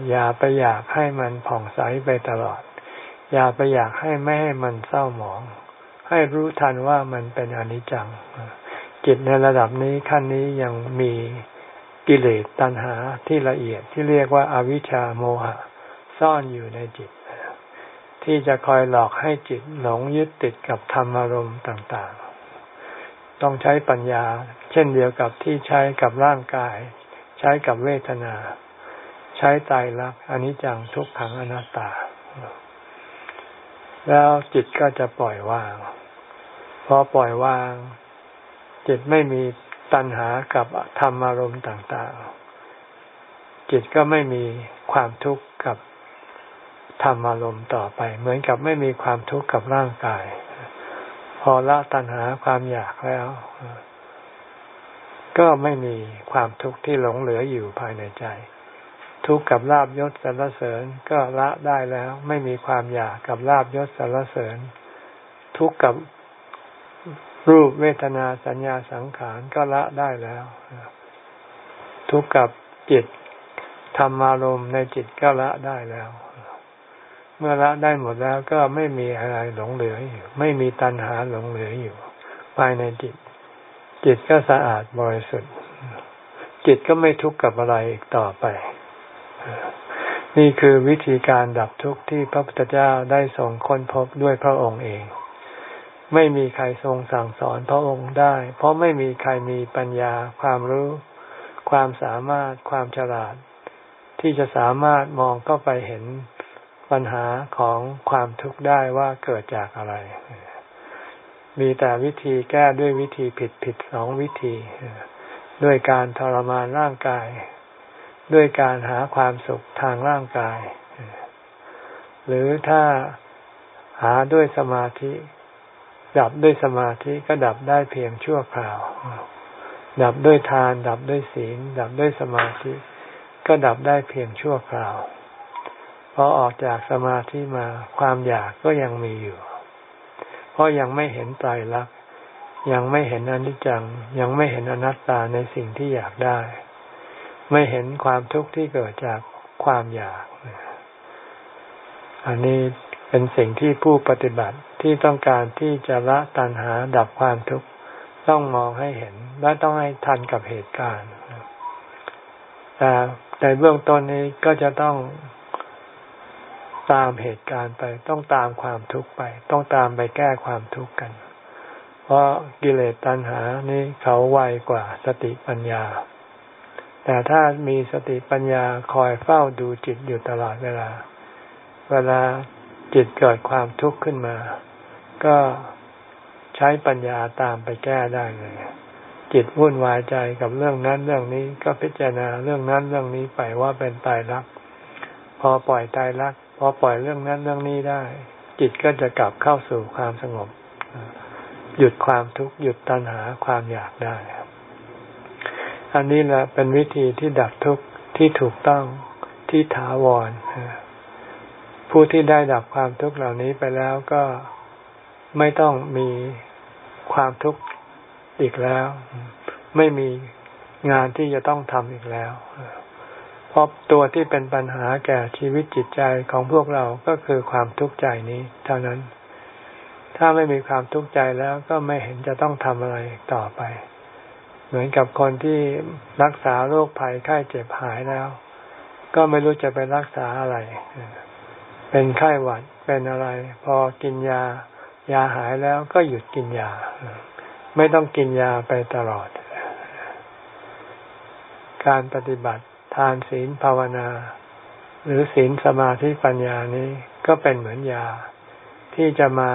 อย่าไปอยากให้มันผ่องใสไปตลอด อย่าไปอยากให้ไม่ให้มันเศร้าหมอง ให้รู้ทันว่ามันเป็นอนิจจัง จิตในระดับนี้ขั้นนี้ยังมี กิเลสตัณหาที่ละเอียดที่เรียกว่าอาวิชชาโมหะ ซ่อนอยู่ในจิต ที่จะคอยหลอกให้จิตหลงยึดติดกับธรรมารมณ์ต่างๆ ต้องใช้ปัญญา เช่นเดียวกับที่ใช้กับร่างกาย ใช้กับเวทนา ใช้ไตรลักอนิจจังทุกขังอนัตตา แล้วจิตก็จะปล่อยวางพอปล่อยวาง จิตไม่มี ตัณหากับธรรมอารมณ์ต่างๆ จิตก็ไม่มีความทุกข์กับธรรมอารมณ์ต่อไป เหมือนกับไม่มีความทุกข์กับร่างกาย พอละตัณหาความอยากแล้ว ก็ไม่มีความทุกข์ที่หลงเหลืออยู่ภายในใจ ทุกข์กับลาบยศสรรเสริญก็ละได้แล้ว ไม่มีความอยากกับลาบยศสรรเสริญ ทุกข์กับ รูปเวทนาสัญญาสังขารก็ละได้แล้ว ทุกกับจิตธรรมารมในจิตก็ละได้แล้ว เมื่อละได้หมดแล้วก็ไม่มีอะไรหลงเหลืออยู่ ไม่มีตัณหาหลงเหลืออยู่ ภายในจิต จิตก็สะอาดบริสุทธิ์ จิตก็ไม่ทุกข์กับอะไรอีกต่อไป นี่คือวิธีการดับทุกข์ที่พระพุทธเจ้าได้ส่งค้นพบด้วยพระองค์เอง ไม่มีใครทรงสั่งสอนพระองค์ได้ เพราะไม่มีใครมีปัญญาความรู้ ความสามารถความฉลาด ที่จะสามารถมองเข้าไปเห็นปัญหาของความทุกข์ได้ว่าเกิดจากอะไร มีแต่วิธีแก้ด้วยวิธีผิดผิดสองวิธี ด้วยการทรมานร่างกาย ด้วยการหาความสุขทางร่างกาย หรือถ้าหาด้วยสมาธิ ดับด้วยสมาธิก็ดับได้เพียงชั่วคราว ดับด้วยทาน ดับด้วยศีล ดับด้วยสมาธิ ก็ดับได้เพียงชั่วคราวพอออกจากสมาธิมาความอยากก็ยังมีอยู่ เพราะยังไม่เห็นใจรักยังไม่เห็นอนิจจัง ยังไม่เห็นอนัตตาในสิ่งที่อยากได้ ไม่เห็นความทุกข์ที่เกิดจากความอยาก อันนี้ เป็นสิ่งที่ผู้ปฏิบัติที่ต้องการที่จะละตัณหาดับความทุกข์ต้องมองให้เห็นและต้องให้ทันกับเหตุการณ์แต่ในเบื้องต้นนี้ก็จะต้องตามเหตุการณ์ไป ต้องตามความทุกข์ไป ต้องตามไปแก้ความทุกข์กัน เพราะกิเลสตัณหานี้เขาไวกว่าสติปัญญา แต่ถ้ามีสติปัญญาคอยเฝ้าดูจิตอยู่ตลอดเวลา เวลา จิตเกิดความทุกข์ขึ้นมา ก็ใช้ปัญญาตามไปแก้ได้เลย จิตวุ่นวายใจกับเรื่องนั้นเรื่องนี้ก็พิจารณาเรื่องนั้นเรื่องนี้ไปว่าเป็นตายรัก พอปล่อยตายรัก พอปล่อยเรื่องนั้นเรื่องนี้ได้ จิตก็จะกลับเข้าสู่ความสงบ หยุดความทุกข์หยุดตัณหาความอยากได้อันนี้แหละเป็นวิธีที่ดับทุกข์ที่ถูกต้องที่ถาวร ผู้ที่ได้ดับความทุกข์เหล่านี้ไปแล้วก็ไม่ต้องมีความทุกข์อีกแล้ว ไม่มีงานที่จะต้องทำอีกแล้วเพราะตัวที่เป็นปัญหาแก่ชีวิตจิตใจของพวกเราก็คือความทุกข์ใจนี้ เท่านั้น ถ้าไม่มีความทุกข์ใจแล้วก็ไม่เห็นจะต้องทำอะไรต่อไป เหมือนกับคนที่รักษาโรคภัยไข้เจ็บหายแล้ว ก็ไม่รู้จะไปรักษาอะไร เป็นไข้หวัดเป็นอะไร พอกินยา ยาหายแล้วก็หยุดกินยา ไม่ต้องกินยาไปตลอด การปฏิบัติทานศีลภาวนา หรือศีลสมาธิปัญญานี้ก็เป็นเหมือนยา ที่จะมา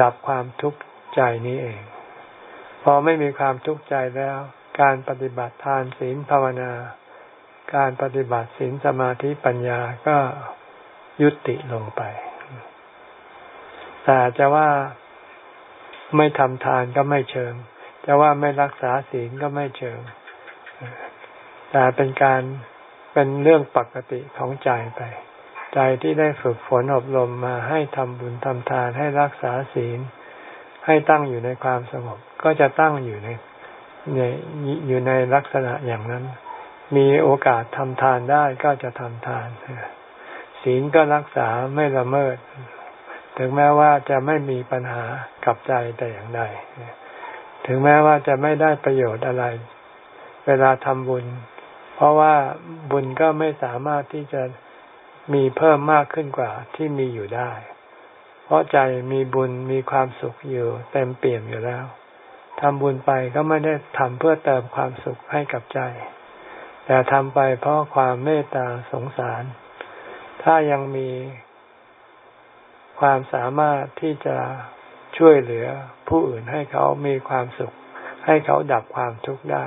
ดับความทุกข์ใจนี้เอง พอไม่มีความทุกข์ใจแล้ว การปฏิบัติทานศีลภาวนา การปฏิบัติศีลสมาธิปัญญาก็ ยุติลงไป แต่จะว่าไม่ทำทานก็ไม่เชิง จะว่าไม่รักษาศีลก็ไม่เชิง แต่เป็นการเป็นเรื่องปกติของใจไป ใจที่ได้ฝึกฝนอบรมมาให้ทำบุญทำทานให้รักษาศีล ให้ตั้งอยู่ในความสงบ ก็จะตั้งอยู่ในในอยู่ในลักษณะอย่างนั้น มีโอกาสทำทานได้ก็จะทำทาน ศีลก็รักษาไม่ละเมิด ถึงแม้ว่าจะไม่มีปัญหากับใจแต่อย่างใดถึงแม้ว่าจะไม่ได้ประโยชน์อะไร เวลาทำบุญ เพราะว่าบุญก็ไม่สามารถที่จะมีเพิ่มมากขึ้นกว่าที่มีอยู่ได้ เพราะใจมีบุญมีความสุขอยู่เต็มเปี่ยมอยู่แล้วทำบุญไปก็ไม่ได้ทำเพื่อเติมความสุขให้กับใจ แต่ทำไปเพราะความเมตตาสงสาร ถ้ายังมีความสามารถที่จะช่วยเหลือผู้อื่นให้เขามีความสุข ให้เขาดับความทุกข์ได้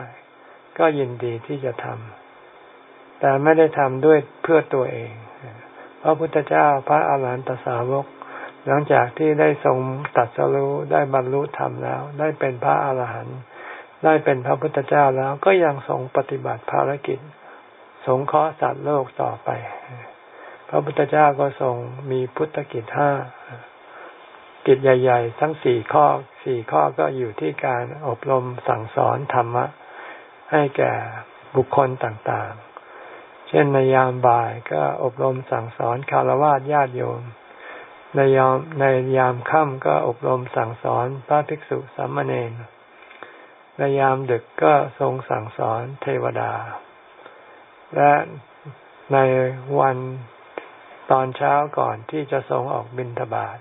ก็ยินดีที่จะทำแต่ไม่ได้ทำด้วยเพื่อตัวเอง พระพุทธเจ้าพระอาหารหันตสาวก หลังจากที่ได้ทรงตัดสรู้ได้บรรลุธรรมแล้ว ได้เป็นพระอาหารหันต์ได้เป็นพระพุทธเจ้าแล้วก็ยังทรงปฏิบัติภารกิจ สงเคราะห์สัตว์โลกต่อไป พระพุทธเจ้าก็ทรงมีพุทธกิจห้ากิจใหญ่ ๆ ทั้งสี่ข้อสี่ข้อก็อยู่ที่การอบรมสั่งสอนธรรมะ ให้แก่บุคคลต่างๆ เช่นในยามบ่ายก็อบรมสั่งสอนคารวะญาติโยม ในยามในยามค่ำก็อบรมสั่งสอนพระภิกษุสามเณรในยามดึกก็ทรงสั่งสอนเทวดา และในวัน ตอนเช้าก่อนที่จะทรงออกบิณฑบาต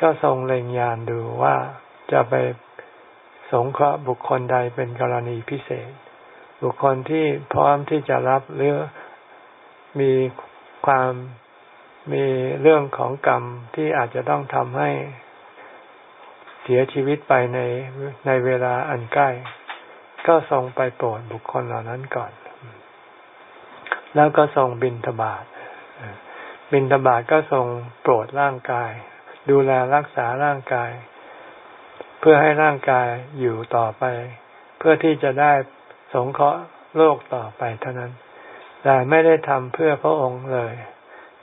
ก็ทรงเล็งยานดูว่าจะไปสงเคราะห์บุคคลใดเป็นกรณีพิเศษ บุคคลที่พร้อมที่จะรับหรือมีความมีเรื่องของกรรมที่อาจจะต้องทำให้เสียชีวิตไปในในเวลาอันใกล้ ก็ทรงไปโปรดบุคคลเหล่านั้นก่อน แล้วก็ทรงบินทบาท บินทบาทก็ทรงโปรดร่างกาย ดูแลรักษาร่างกาย เพื่อให้ร่างกายอยู่ต่อไป เพื่อที่จะได้สงเคราะห์โลกต่อไปเท่านั้น แต่ไม่ได้ทำเพื่อพระองค์เลย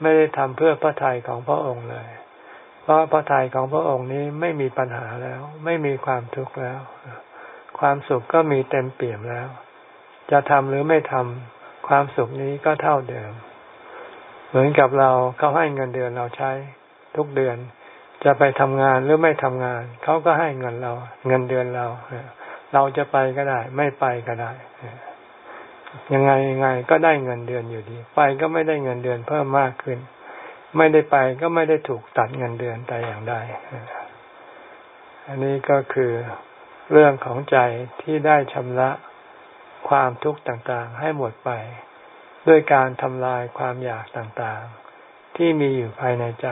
ไม่ได้ทำเพื่อพระทัยของพระองค์เลย เพราะพระทัยของพระองค์นี้ไม่มีปัญหาแล้ว ไม่มีความทุกข์แล้ว ความสุขก็มีเต็มเปี่ยมแล้ว จะทำหรือไม่ทำความสุขนี้ก็เท่าเดิม เหมือนกับเราเขาให้เงินเดือนเราใช้ทุกเดือน จะไปทำงานหรือไม่ทำงาน เขาก็ให้เงินเรา เงินเดือนเรา เราจะไปก็ได้ ไม่ไปก็ได้ ยังไงยังไงก็ได้เงินเดือนอยู่ดี ไปก็ไม่ได้เงินเดือนเพิ่มมากขึ้น ไม่ได้ไปก็ไม่ได้ถูกตัดเงินเดือนแต่อย่างใดอันนี้ก็คือเรื่องของใจที่ได้ชำระความทุกข์ต่างๆ ให้หมดไป ด้วยการทำลายความอยากต่างๆ ที่มีอยู่ภายในใจ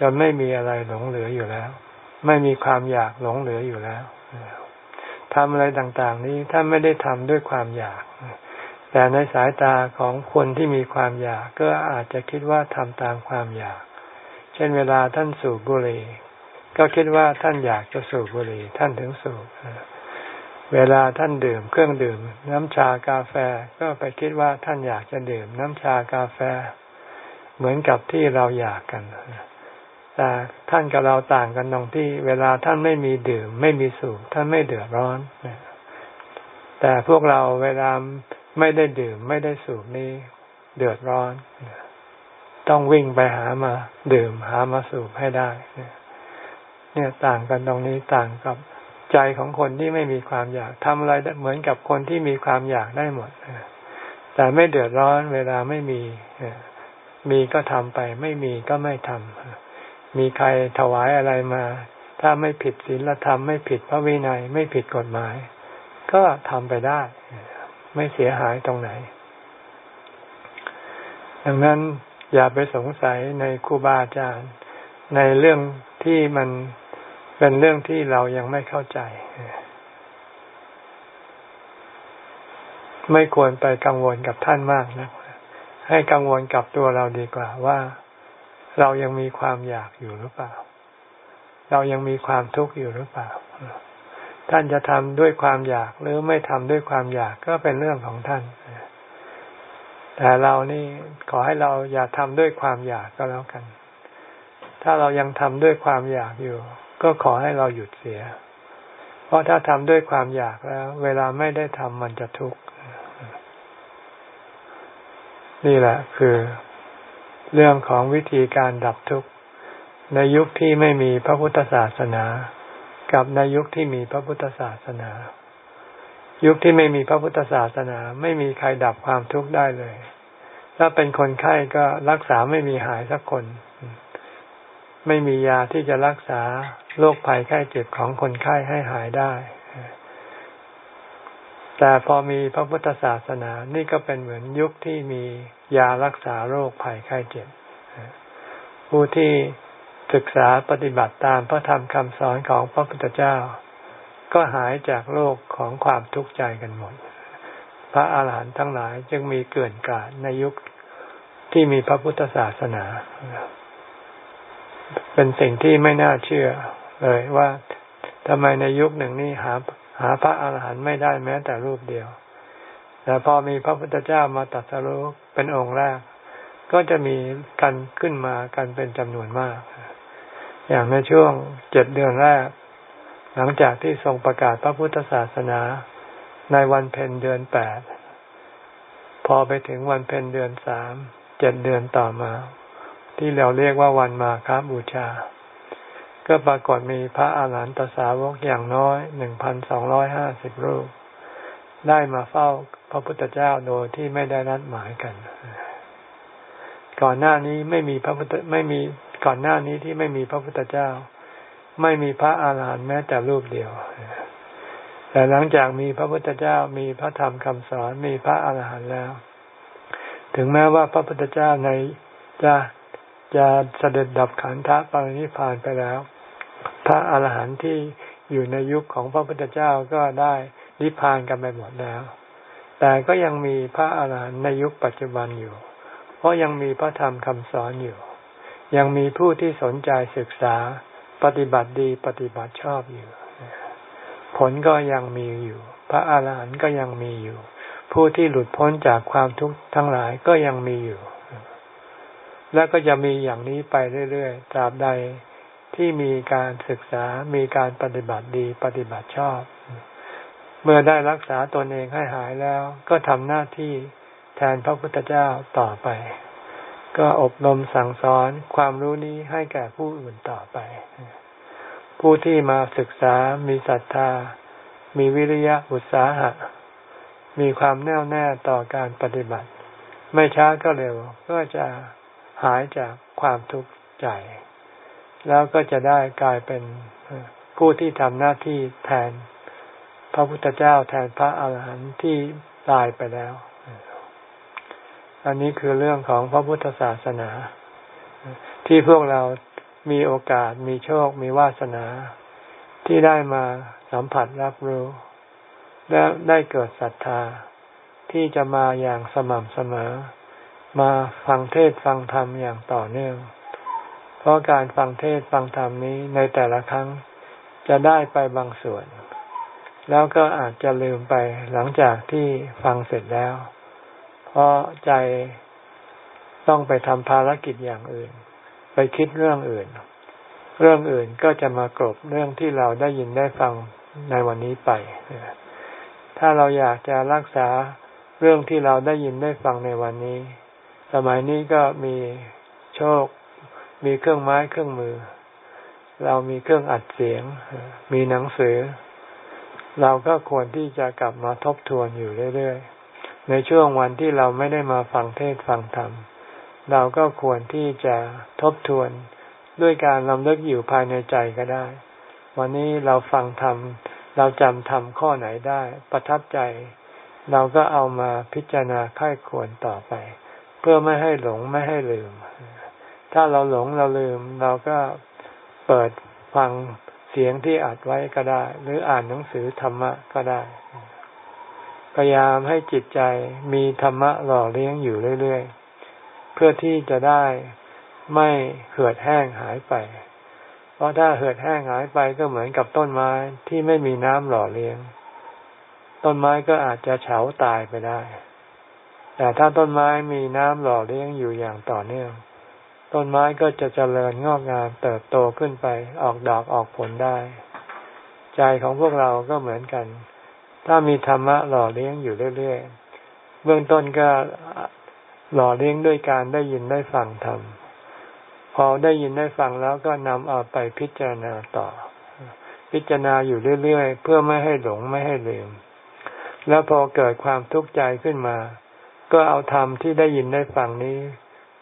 จนไม่มีอะไรหลงเหลืออยู่แล้ว ไม่มีความอยากหลงเหลืออยู่แล้วทำอะไรต่างๆ นี้ท่านไม่ได้ทำด้วยความอยาก แต่ในสายตาของคนที่มีความอยาก ก็อาจจะคิดว่าทำตามความอยาก เช่นเวลาท่านสูบบุหรี่ก็คิดว่าท่านอยากจะสูบบุหรี่ท่านถึงสูบ เวลาท่านดื่มเครื่องดื่ม น้ำชากาแฟก็ไปคิดว่าท่านอยากจะดื่ม น้ำชากาแฟ เหมือนกับที่เราอยากกัน แต่ท่านกับเราต่างกันตรงที่เวลาท่านไม่มีดื่ม ไม่มีสูบท่านไม่เดือดร้อน แต่พวกเราเวลาไม่ได้ดื่ม ไม่ได้สูบนี่เดือดร้อน ต้องวิ่งไปหามาดื่มหามาสูบให้ได้ เนี่ยต่างกันตรงนี้ต่างกับ ใจของคนที่ไม่มีความอยากทำอะไรเหมือนกับคนที่มีความอยากได้หมดแต่ไม่เดือดร้อนเวลาไม่มีมีก็ทำไป ไม่มีก็ไม่ทำมีใครถวายอะไรมา ถ้าไม่ผิดศีลธรรมไม่ผิดพระวินัย ไม่ผิดกฎหมาย ก็ทำไปได้ ไม่เสียหายตรงไหน ดังนั้นอย่าไปสงสัยในครูบาอาจารย์ ในเรื่องที่มัน เป็นเรื่องที่เรายังไม่เข้าใจ ไม่ควรไปกังวลกับท่านมากนะให้กังวลกับตัวเราดีกว่าว่าเรายังมีความอยากอยู่หรือเปล่า เรายังมีความทุกข์อยู่หรือเปล่า ท่านจะทำด้วยความอยากหรือไม่ทำด้วยความอยากก็เป็นเรื่องของท่าน แต่เรานี่ขอให้เราอย่าทำด้วยความอยากก็แล้วกัน ถ้าเรายังทำด้วยความอยากอยู่ ก็ขอให้เราหยุดเสีย เพราะถ้าทำด้วยความอยากแล้ว เวลาไม่ได้ทำมันจะทุกข์ นี่แหละ คือเรื่องของวิธีการดับทุกข์ ในยุคที่ไม่มีพระพุทธศาสนา กับในยุคที่มีพระพุทธศาสนา ยุคที่ไม่มีพระพุทธศาสนา ไม่มีใครดับความทุกข์ได้เลย ถ้าเป็นคนไข้ก็รักษาไม่มีหายสักคน ไม่มียาที่จะรักษาโรคภัยไข้เจ็บของคนไข้ให้หายได้ แต่พอมีพระพุทธศาสนา นี่ก็เป็นเหมือนยุคที่มียารักษาโรคภัยไข้เจ็บ ผู้ที่ศึกษาปฏิบัติตามพระธรรมคำสอนของพระพุทธเจ้า ก็หายจากโรคของความทุกข์ใจกันหมด พระอาหารหันต์ทั้งหลายจึงมีเกินกาดในยุคที่มีพระพุทธศาสนา เป็นสิ่งที่ไม่น่าเชื่อ เลยว่าทำไมในยุคหนึ่งนี้หาหาพระอาหารหันต์ไม่ได้แม้แต่รูปเดียว แต่พอมีพระพุทธเจ้ามาตัดสรุปเป็นองค์แรก ก็จะมีกันขึ้นมากันเป็นจำนวนมาก อย่างในช่วงเจ็ดเดือนแรก หลังจากที่ทรงประกาศพระพุทธศาสนาในวันเพ็ญเดือนแปด พอไปถึงวันเพ็ญเดือนสาม เจ็ดเดือนต่อมา ที่เราเรียกว่าวันมาคบูชา ก็ปรากฏมีพระอาหารหันตสาวกอย่างน้อยหนึ่งพันสองร้อยห้าสิบรูป ได้มาเฝ้าพระพุทธเจ้าโดยที่ไม่ได้นัดหมายกัน ก่อนหน้านี้ไม่มีพระพุทธไม่มีก่อนหน้านี้ที่ไม่มีพระพุทธเจ้า ไม่มีพระอาหารหันต์แม้แต่รูปเดียวแต่หลังจากมีพระพุทธเจ้ามีพระธรรมคำสอนมีพระอาหารหันต์แล้ว ถึงแม้ว่าพระพุทธเจ้าในจะ จะเสด็จดับขันธปรินิพานไปแล้ว พระอาหารหันต์ที่อยู่ในยุคของพระพุทธเจ้าก็ได้นิพพานกันไปหมดแล้ว แต่ก็ยังมีพระอาหารหันต์ในยุคปัจจุบันอยู่ เพราะยังมีพระธรรมคำสอนอยู่ ยังมีผู้ที่สนใจศึกษาปฏิบัติดีปฏิบัติชอบอยู่ ผลก็ยังมีอยู่ พระอาหารหันต์ก็ยังมีอยู่ ผู้ที่หลุดพ้นจากความทุกข์ทั้งหลายก็ยังมีอยู่ แล้วก็จะมีอย่างนี้ไปเรื่อยๆ ตราบใดที่มีการศึกษา มีการปฏิบัติดี ปฏิบัติชอบ เมื่อได้รักษาตนเองให้หายแล้ว ก็ทำหน้าที่แทนพระพุทธเจ้าต่อไป ก็อบรมสั่งสอนความรู้นี้ให้แก่ผู้อื่นต่อไป ผู้ที่มาศึกษา มีศรัทธา มีวิริยะอุตสาหะ มีความแน่วแน่ต่อการปฏิบัติ ไม่ช้าก็เร็ว ก็จะ หายจากความทุกข์ใจ แล้วก็จะได้กลายเป็นผู้ที่ทำหน้าที่แทน พระพุทธเจ้าแทนพระอาหารหันต์ที่ตายไปแล้ว อันนี้คือเรื่องของพระพุทธศาสนา ที่พวกเรามีโอกาสมีโชคมีวาสนา ที่ได้มาสัมผัสรับรู้ และได้เกิดศรัทธาที่จะมาอย่างสม่ำเสมอ มาฟังเทศฟังธรรมอย่างต่อเนื่อง เพราะการฟังเทศฟังธรรมนี้ในแต่ละครั้งจะได้ไปบางส่วน แล้วก็อาจจะลืมไปหลังจากที่ฟังเสร็จแล้ว เพราะใจต้องไปทำภารกิจอย่างอื่น ไปคิดเรื่องอื่น เรื่องอื่นก็จะมากรบเรื่องที่เราได้ยินได้ฟังในวันนี้ไป ถ้าเราอยากจะรักษาเรื่องที่เราได้ยินได้ฟังในวันนี้ สมัยนี้ก็มีโชค มีเครื่องไม้เครื่องมือ เรามีเครื่องอัดเสียง มีหนังสือ เราก็ควรที่จะกลับมาทบทวนอยู่เรื่อยๆ ในช่วงวันที่เราไม่ได้มาฟังเทศฟังธรรม เราก็ควรที่จะทบทวนด้วยการลำลึกอยู่ภายในใจก็ได้ วันนี้เราฟังธรรม เราจำธรรมข้อไหนได้ ประทับใจ เราก็เอามาพิจารณาค่ายควรต่อไป เพื่อไม่ให้หลงไม่ให้ลืม ถ้าเราหลงเราลืม เราก็เปิดฟังเสียงที่อัดไว้ก็ได้ หรืออ่านหนังสือธรรมะก็ได้ พยายามให้จิตใจมีธรรมะหล่อเลี้ยงอยู่เรื่อยๆ เพื่อที่จะได้ไม่เหือดแห้งหายไป เพราะถ้าเหือดแห้งหายไปก็เหมือนกับต้นไม้ที่ไม่มีน้ำหล่อเลี้ยง ต้นไม้ก็อาจจะเฉาตายไปได้ แต่ถ้าต้นไม้มีน้ำหล่อเลี้ยงอยู่อย่างต่อเนื่อง ต้นไม้ก็จะเจริญงอกงามเติบโตขึ้นไปออกดอกออกผลได้ ใจของพวกเราก็เหมือนกัน ถ้ามีธรรมะหล่อเลี้ยงอยู่เรื่อยๆเบื้องต้นก็หล่อเลี้ยงด้วยการได้ยินได้ฟังธรรมพอได้ยินได้ฟังแล้วก็นำเอาไปพิจารณาต่อ พิจารณาอยู่เรื่อยๆเพื่อไม่ให้หลงไม่ให้ลืม แล้วพอเกิดความทุกข์ใจขึ้นมา ก็เอาธรรมที่ได้ยินได้ฟังนี้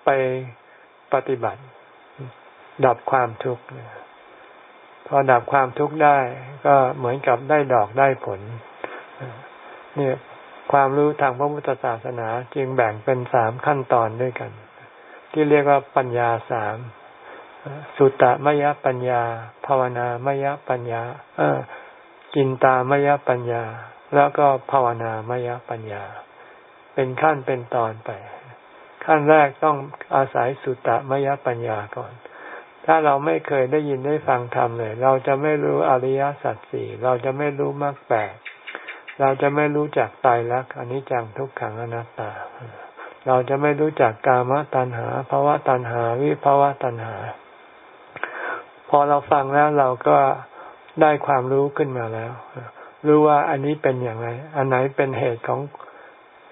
ไปปฏิบัติ ดับความทุกข์พอดับความทุกข์ได้ ก็เหมือนกับได้ดอกได้ผลเนี่ยความรู้ทางพระพุทธศาสนาจึงแบ่งเป็นสามขั้นตอนด้วยกัน ที่เรียกว่าปัญญาสามสุตตมยปัญญา ภาวนามยปัญญา เออกินตามยปัญญา แล้วก็ภาวนามยปัญญา เป็นขั้นเป็นตอนไป ขั้นแรกต้องอาศัยสุตตมยปัญญาก่อน ถ้าเราไม่เคยได้ยินได้ฟังธรรมเลย เราจะไม่รู้อริยสัจสี่เราจะไม่รู้มรรคแปดเราจะไม่รู้จักตายรักอนิจจังทุกขังอนัตตา เราจะไม่รู้จักกามตัณหาภาวะตัณหาวิภาวะตัณหา พอเราฟังแล้วเราก็ได้ความรู้ขึ้นมาแล้ว รู้ว่าอันนี้เป็นอย่างไร อันไหนเป็นเหตุของ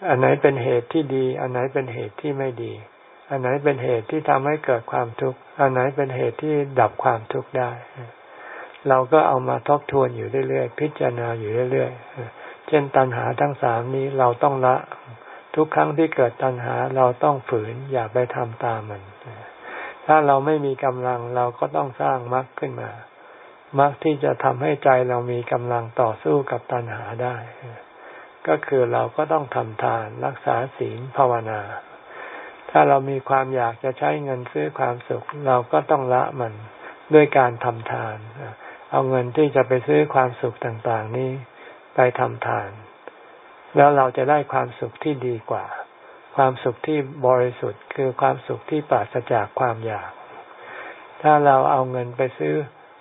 อันไหนเป็นเหตุที่ดี อันไหนเป็นเหตุที่ไม่ดี อันไหนเป็นเหตุที่ทำให้เกิดความทุกข์ อันไหนเป็นเหตุที่ดับความทุกข์ได้ เราก็เอามาทบทวนอยู่เรื่อยๆ พิจารณาอยู่เรื่อยๆ เช่นตัณหาทั้งสามนี้เราต้องละ ทุกครั้งที่เกิดตัณหาเราต้องฝืนอย่าไปทำตามมัน ถ้าเราไม่มีกำลังเราก็ต้องสร้างมรรคขึ้นมามักที่จะทำให้ใจเรามีกำลังต่อสู้กับตัณหาได้ ก็คือเราก็ต้องทำทานรักษาศีลภาวนา ถ้าเรามีความอยากจะใช้เงินซื้อความสุข เราก็ต้องละมันด้วยการทำทาน เอาเงินที่จะไปซื้อความสุขต่างๆ นี้ไปทำทาน แล้วเราจะได้ความสุขที่ดีกว่า ความสุขที่บริสุทธิ์ คือความสุขที่ปราศจากความอยาก ถ้าเราเอาเงินไปซื้อ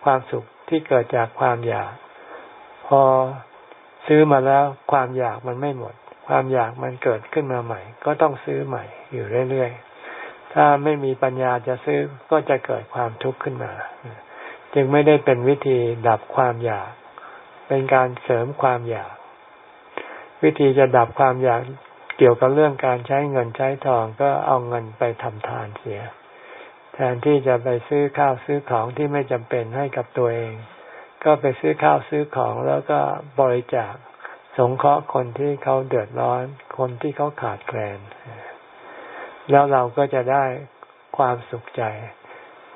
ความสุขที่เกิดจากความอยาก พอ ซื้อมาแล้วความอยากมันไม่หมด ความอยากมันเกิดขึ้นมาใหม่ ก็ต้องซื้อใหม่อยู่เรื่อยๆ ถ้าไม่มีปัญญาจะซื้อก็จะเกิดความทุกข์ขึ้นมา จึงไม่ได้เป็นวิธีดับความอยาก เป็นการเสริมความอยาก วิธีจะดับความอยากเกี่ยวกับเรื่องการใช้เงินใช้ทองก็เอาเงินไปทำทานเสีย แทนที่จะไปซื้อข้าวซื้อของที่ไม่จำเป็นให้กับตัวเอง ก็ไปซื้อข้าวซื้อของแล้วก็บริจาคสงเคราะห์คนที่เขาเดือดร้อน คนที่เขาขาดแคลน แล้วเราก็จะได้ความสุขใจ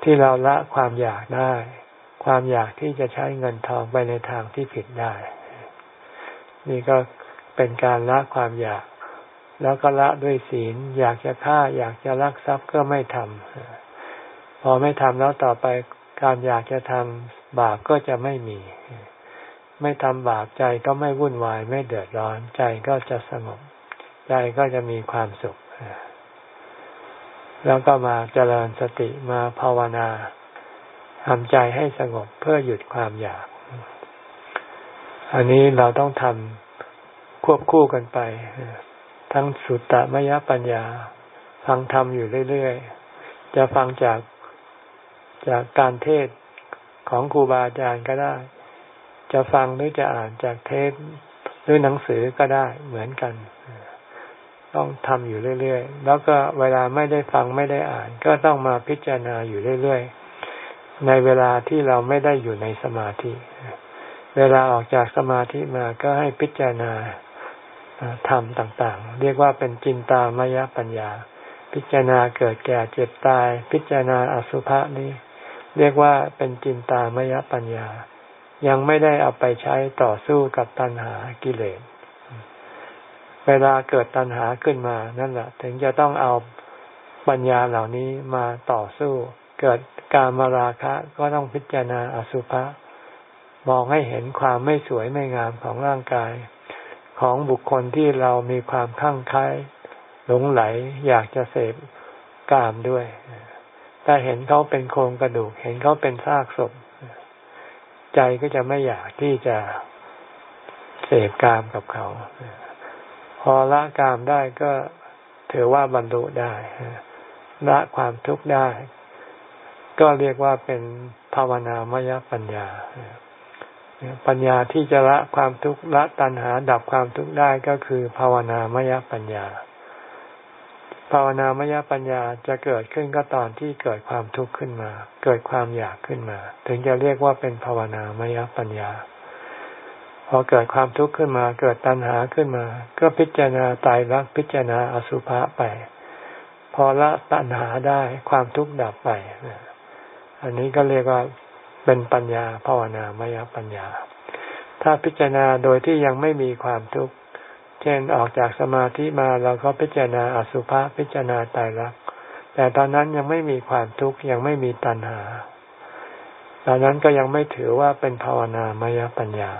ที่เราละความอยากได้ ความอยากที่จะใช้เงินทองไปในทางที่ผิดได้ นี่ก็เป็นการละความอยาก แล้วก็ละด้วยศีล อยากจะฆ่า อยากจะลักทรัพย์ก็ไม่ทำพอไม่ทำแล้วต่อไปการอยากจะทำ บาปก็จะไม่มี ไม่ทำบาปใจก็ไม่วุ่นวาย ไม่เดือดร้อน ใจก็จะสงบ ใจก็จะมีความสุข แล้วก็มาเจริญสติมาภาวนาทำใจให้สงบเพื่อหยุดความอยาก อันนี้เราต้องทำควบคู่กันไป ทั้งสุตตมยปัญญา ฟังธรรมอยู่เรื่อย ๆ จะฟังจากจากการเทศ ของครูบาอาจารย์ก็ได้ จะฟังหรือจะอ่านจากเทศหรือหนังสือก็ได้เหมือนกัน ต้องทำอยู่เรื่อยๆ แล้วก็เวลาไม่ได้ฟังไม่ได้อ่าน ก็ต้องมาพิจารณาอยู่เรื่อยๆ ในเวลาที่เราไม่ได้อยู่ในสมาธิ เวลาออกจากสมาธิมาก็ให้พิจารณาธรรมต่างๆ เรียกว่าเป็นจินตามยปัญญา พิจารณาเกิดแก่เจ็บตาย พิจารณาอสุภะนี้ เรียกว่าเป็นจินตามยปัญญา ยังไม่ได้เอาไปใช้ต่อสู้กับตัณหากิเลส เวลาเกิดตัณหาขึ้นมานั่นแหละถึงจะต้องเอาปัญญาเหล่านี้มาต่อสู้ เกิดการมาราคะก็ต้องพิจารณาอสุภะมองให้เห็นความไม่สวยไม่งามของร่างกาย ของบุคคลที่เรามีความข้างใคล้หลงไหลอยากจะเสพกามด้วย ถ้าเห็นเขาเป็นโครงกระดูก เห็นเขาเป็นซากศพ ใจก็จะไม่อยากที่จะเสพกามกับเขา พอละกามได้ก็ถือว่าบรรลุได้ละความทุกข์ได้ ก็เรียกว่าเป็นภาวนามยปัญญา ปัญญาที่จะละความทุกข์ละตัณหาดับความทุกข์ได้ก็คือภาวนามยปัญญา ภาวนามยปัญญาจะเกิดขึ้นก็ตอนที่เกิดความทุกข์ขึ้นมา เกิดความอยากขึ้นมา ถึงจะเรียกว่าเป็นภาวนามยปัญญา พอเกิดความทุกข์ขึ้นมา เกิดตัณหาขึ้นมา ก็พิจารณาตายรักพิจารณาอสุภะไป พอละตัณหาได้ความทุกข์ดับไป อันนี้ก็เรียกว่าเป็นปัญญาภาวนามยปัญญา ถ้าพิจารณาโดยที่ยังไม่มีความทุกข์ เช่นออกจากสมาธิมาเราก็พิจารณาอสุภะพิจารณาตายรัก แต่ตอนนั้นยังไม่มีความทุกข์ยังไม่มีตัณหา ตอนนั้นก็ยังไม่ถือว่าเป็นภาวนามยปัญญา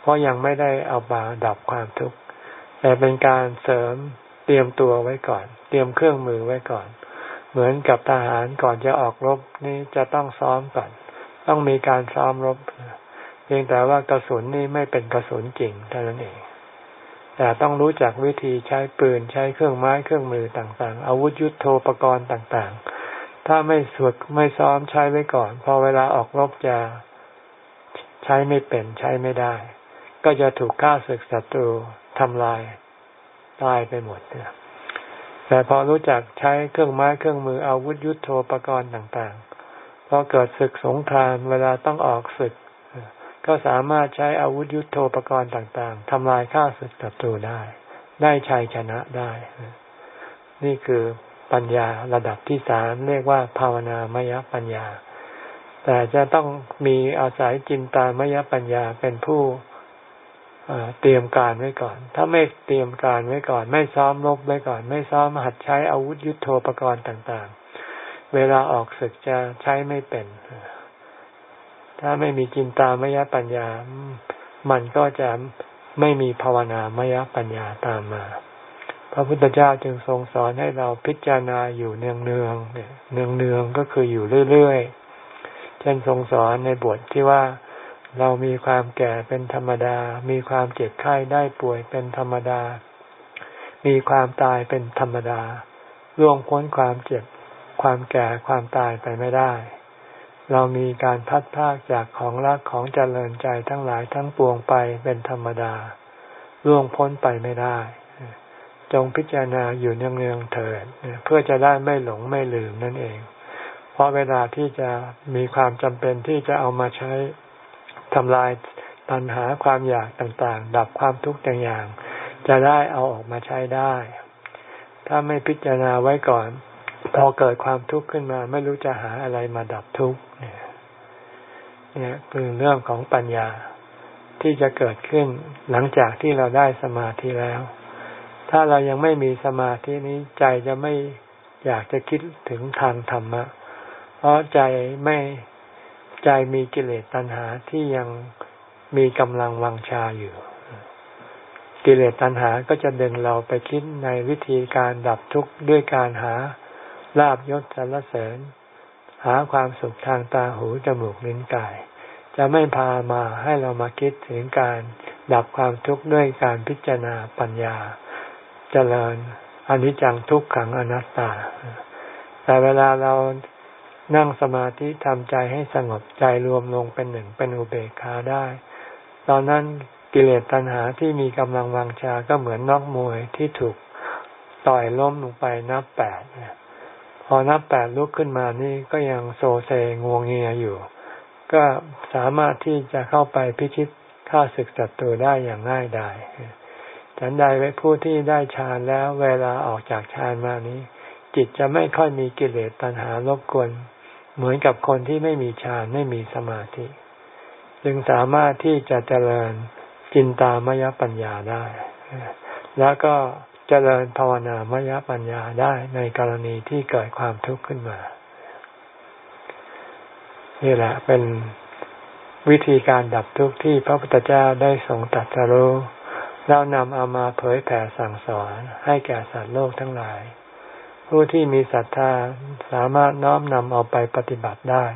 เพราะยังไม่ได้เอาบาดับความทุกข์ แต่เป็นการเสริมเตรียมตัวไว้ก่อน เตรียมเครื่องมือไว้ก่อน เหมือนกับทหารก่อนจะออกรบนี่จะต้องซ้อมก่อน ต้องมีการซ้อมรบ เพียงแต่ว่ากระสุนนี่ไม่เป็นกระสุนจริงเท่านั้นเอง แต่ต้องรู้จักวิธีใช้ปืนใช้เครื่องไม้เครื่องมือต่างๆ อาวุธยุโทโธปกรณ์ต่างๆ ถ้าไม่ฝึกไม่ซ้อมใช้ไว้ก่อน พอเวลาออกรบจะใช้ไม่เป็นใช้ไม่ได้ ก็จะถูกข้าศึกศัตรูทำลายตายไปหมดเนี่ยแต่พอรู้จักใช้เครื่องไม้เครื่องมืออาวุธยุโทโธปกรณ์ต่างๆ พอเกิดศึกสงครามเวลาต้องออกศึก ก็สามารถใช้อาวุธยุโทโธปกรณ์ต่างๆทำลายข้าศึกศัตรูได้ ได้ชัยชนะได้ นี่คือปัญญาระดับที่สามเรียกว่า ภาวนามยปัญญา แต่จะต้องมีอาศัยจินตามยปัญญาเป็นผู้เตรียมการไว้ก่อน ถ้าไม่เตรียมการไว้ก่อน ไม่ซ้อมรบไว้ก่อน ไม่ซ้อมหัดใช้อาวุธยุโทโธปกรณ์ต่างๆ เวลาออกศึกจะใช้ไม่เป็น ถ้าไม่มีจินตามยปัญญา มันก็จะไม่มีภาวนามยปัญญาตามมา พระพุทธเจ้าจึงทรงสอนให้เราพิจารณาอยู่เนืองเนืองเนืองเนืองก็คืออยู่เรื่อยๆ เช่นทรงสอนในบทที่ว่าเรามีความแก่เป็นธรรมดา มีความเจ็บไข้ได้ป่วยเป็นธรรมดา มีความตายเป็นธรรมดาล่วงพ้นความเจ็บ ความแก่ความตายไปไม่ได้ เรามีการพัดพากจากของรักของเจริญใจทั้งหลายทั้งปวงไปเป็นธรรมดาล่วงพ้นไปไม่ได้ จงพิจารณาอยู่เนืองๆเถิดเพื่อจะได้ไม่หลงไม่ลืมนั่นเอง เพราะเวลาที่จะมีความจำเป็นที่จะเอามาใช้ทำลายตัณหาความอยากต่างๆ ดับความทุกข์อย่างๆจะได้เอาออกมาใช้ได้ ถ้าไม่พิจารณาไว้ก่อน พอเกิดความทุกข์ขึ้นมา ไม่รู้จะหาอะไรมาดับทุกข์ เนี่ยคือเรื่องของปัญญาที่จะเกิดขึ้นหลังจากที่เราได้สมาธิแล้ว ถ้าเรายังไม่มีสมาธินี้ใจจะไม่อยากจะคิดถึงทางธรรมะ เพราะใจไม่ใจมีกิเลสตัณหาที่ยังมีกำลังวังชาอยู่ กิเลสตัณหาก็จะดึงเราไปคิดในวิธีการดับทุกข์ด้วยการหาลาบยศสรรเสริญ หาความสุขทางตาหูจมูกลิ้นกาย จะไม่พามาให้เรามาคิดถึงการดับความทุกข์ด้วยการพิจารณาปัญญาเจริญอนิจจังทุกขังอนัตตา แต่เวลาเรานั่งสมาธิทำใจให้สงบใจรวมลงเป็นหนึ่งเป็นอุเบกขาได้ ตอนนั้นกิเลสตัณหาที่มีกำลังวังชาก็เหมือนนอกมวยที่ถูกต่อยล้มลงไปนับแปด พอนับแปดลุกขึ้นมานี่ก็ยังโซเซงวงเงียอยู่ ก็สามารถที่จะเข้าไปพิชิตข้าศึกศัตรูได้อย่างง่ายดายฉันใดไว้ผู้ที่ได้ฌานแล้วเวลาออกจากฌานมานี้ จิตจะไม่ค่อยมีกิเลสตัณหารบกวน เหมือนกับคนที่ไม่มีฌานไม่มีสมาธิ จึงสามารถที่จะเจริญจินตามยปัญญาได้ แล้วก็ เจริญภาวนามยปัญญาได้ในกรณีที่เกิดความทุกข์ขึ้นมา นี่แหละเป็นวิธีการดับทุกข์ที่พระพุทธเจ้าได้ทรงตรัสรู้แล้วนำเอามาเผยแผ่สั่งสอนให้แก่สัตว์โลกทั้งหลาย ผู้ที่มีศรัทธาสามารถน้อมนำเอาไปปฏิบัติได้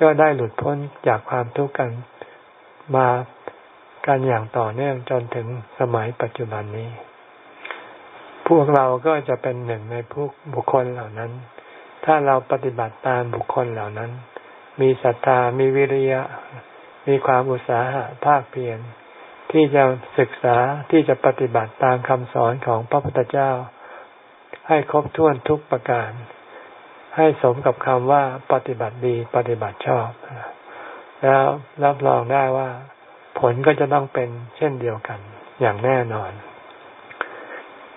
ก็ได้หลุดพ้นจากความทุกข์กันมากันอย่างต่อเนื่องจนถึงสมัยปัจจุบันนี้ พวกเราก็จะเป็นหนึ่งในพวกบุคคลเหล่านั้น ถ้าเราปฏิบัติตามบุคคลเหล่านั้น มีศรัทธา มีวิริยะ มีความอุตสาหะภาคเพียรที่จะศึกษาที่จะปฏิบัติตามคำสอนของพระพุทธเจ้า ให้ครบถ้วนทุกประการ ให้สมกับคำว่าปฏิบัติดีปฏิบัติชอบ แล้วรับรองได้ว่า ผลก็จะต้องเป็นเช่นเดียวกัน อย่างแน่นอน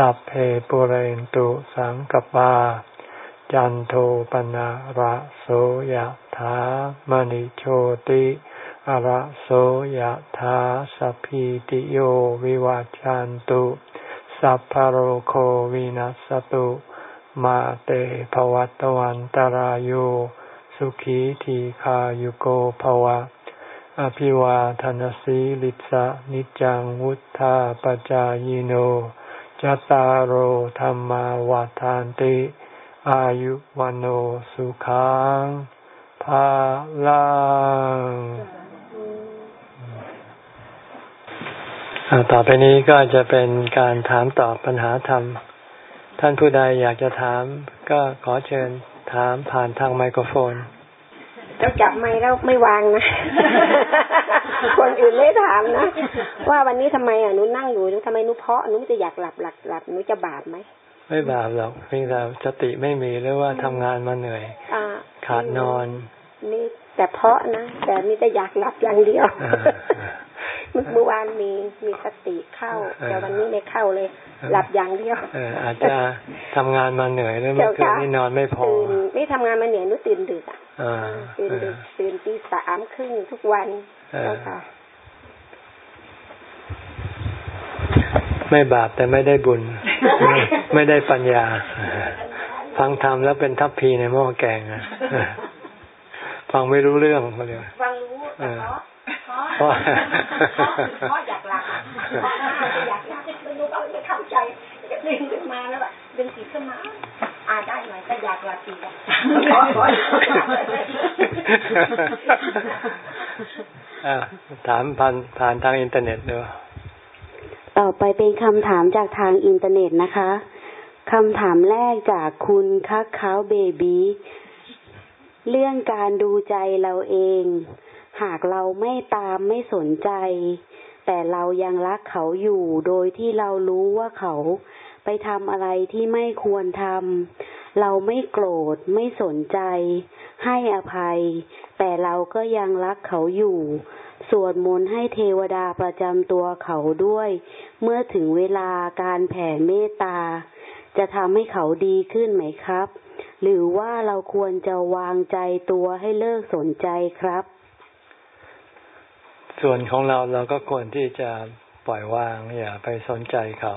สัพเพปุเรนตุสังกปา จันโทปนะระโสยถามณิโชติอระโสยถาสัพพิติโยวิวัจจันตุ สัพพโรโควินัสตุ มาเตภวัตวันตารโยสุขีทีขายุโกภวะ อภิวาทนสีลิสะนิจังวุธาปจายโน จัตารโหธรรมาวาทานติ อายุวันโอสุขังภาลังต่อไปนี้ก็จะเป็นการถามตอบปัญหาธรรม ท่านผู้ใดอยากจะถาม ก็ขอเชิญถามผ่านทางไมโครโฟนเราจับไม้แล้วไม่วางนะ คนอื่นไม่ถามนะว่าวันนี้ทำไมอะหนูนั่งอยู่ทำไมหนูเพาะหนูจะอยากหลับหลับหลับหนูจะบาปไหมไม่บาปหรอกเพียงแต่สติไม่มีหรือว่าทำงานมาเหนื่อยอขาดนอนนี่แต่เพาะนะแต่นี่จะอยากหลับอย่างเดียว เมื่อวานมีมีสติเข้าแต่วันนี้ไม่เข้าเลย หลับอย่างเดียวเอออาจจะทำงานมาเหนื่อยหรือเมื่อคืนนี่นอนไม่พอตื่นนี่ทำงานมาเหนื่อยนุตื่นดึกอะตื่นดึกตื่นตีสามครึ่งทุกวันเจ้าค่ะไม่บาปแต่ไม่ได้บุญ ไม่ได้ปัญญา ฟังธรรมแล้วเป็นทัพพีในหม้อแกงอะฟังไม่รู้เรื่องเลยฟังรู้แต่เพราะ เพราะอยากหลับอยากหลับไม่รู้ก็ไม่เข้าใจดึงขึ้นมาแล้วแบบดึงจิตขึ้นมาอ่าได้ไหมก็อยากหลับอีกถามผ่านผ่านทางอินเทอร์เน็ตด้วยต่อไปเป็นคำถามจากทางอินเทอร์เน็ตนะคะคำถามแรกจากคุณคักเขาเบบีเรื่องการดูใจเราเอง หากเราไม่ตามไม่สนใจ แต่เรายังรักเขาอยู่โดยที่เรารู้ว่าเขาไปทำอะไรที่ไม่ควรทำเราไม่โกรธไม่สนใจ ให้อภัย แต่เราก็ยังรักเขาอยู่สวดมนต์ให้เทวดาประจำตัวเขาด้วย เมื่อถึงเวลาการแผ่เมตตา จะทำให้เขาดีขึ้นไหมครับ หรือว่าเราควรจะวางใจตัวให้เลิกสนใจครับ ส่วนของเราเราก็ควรที่จะปล่อยวาง อย่าไปสนใจเขา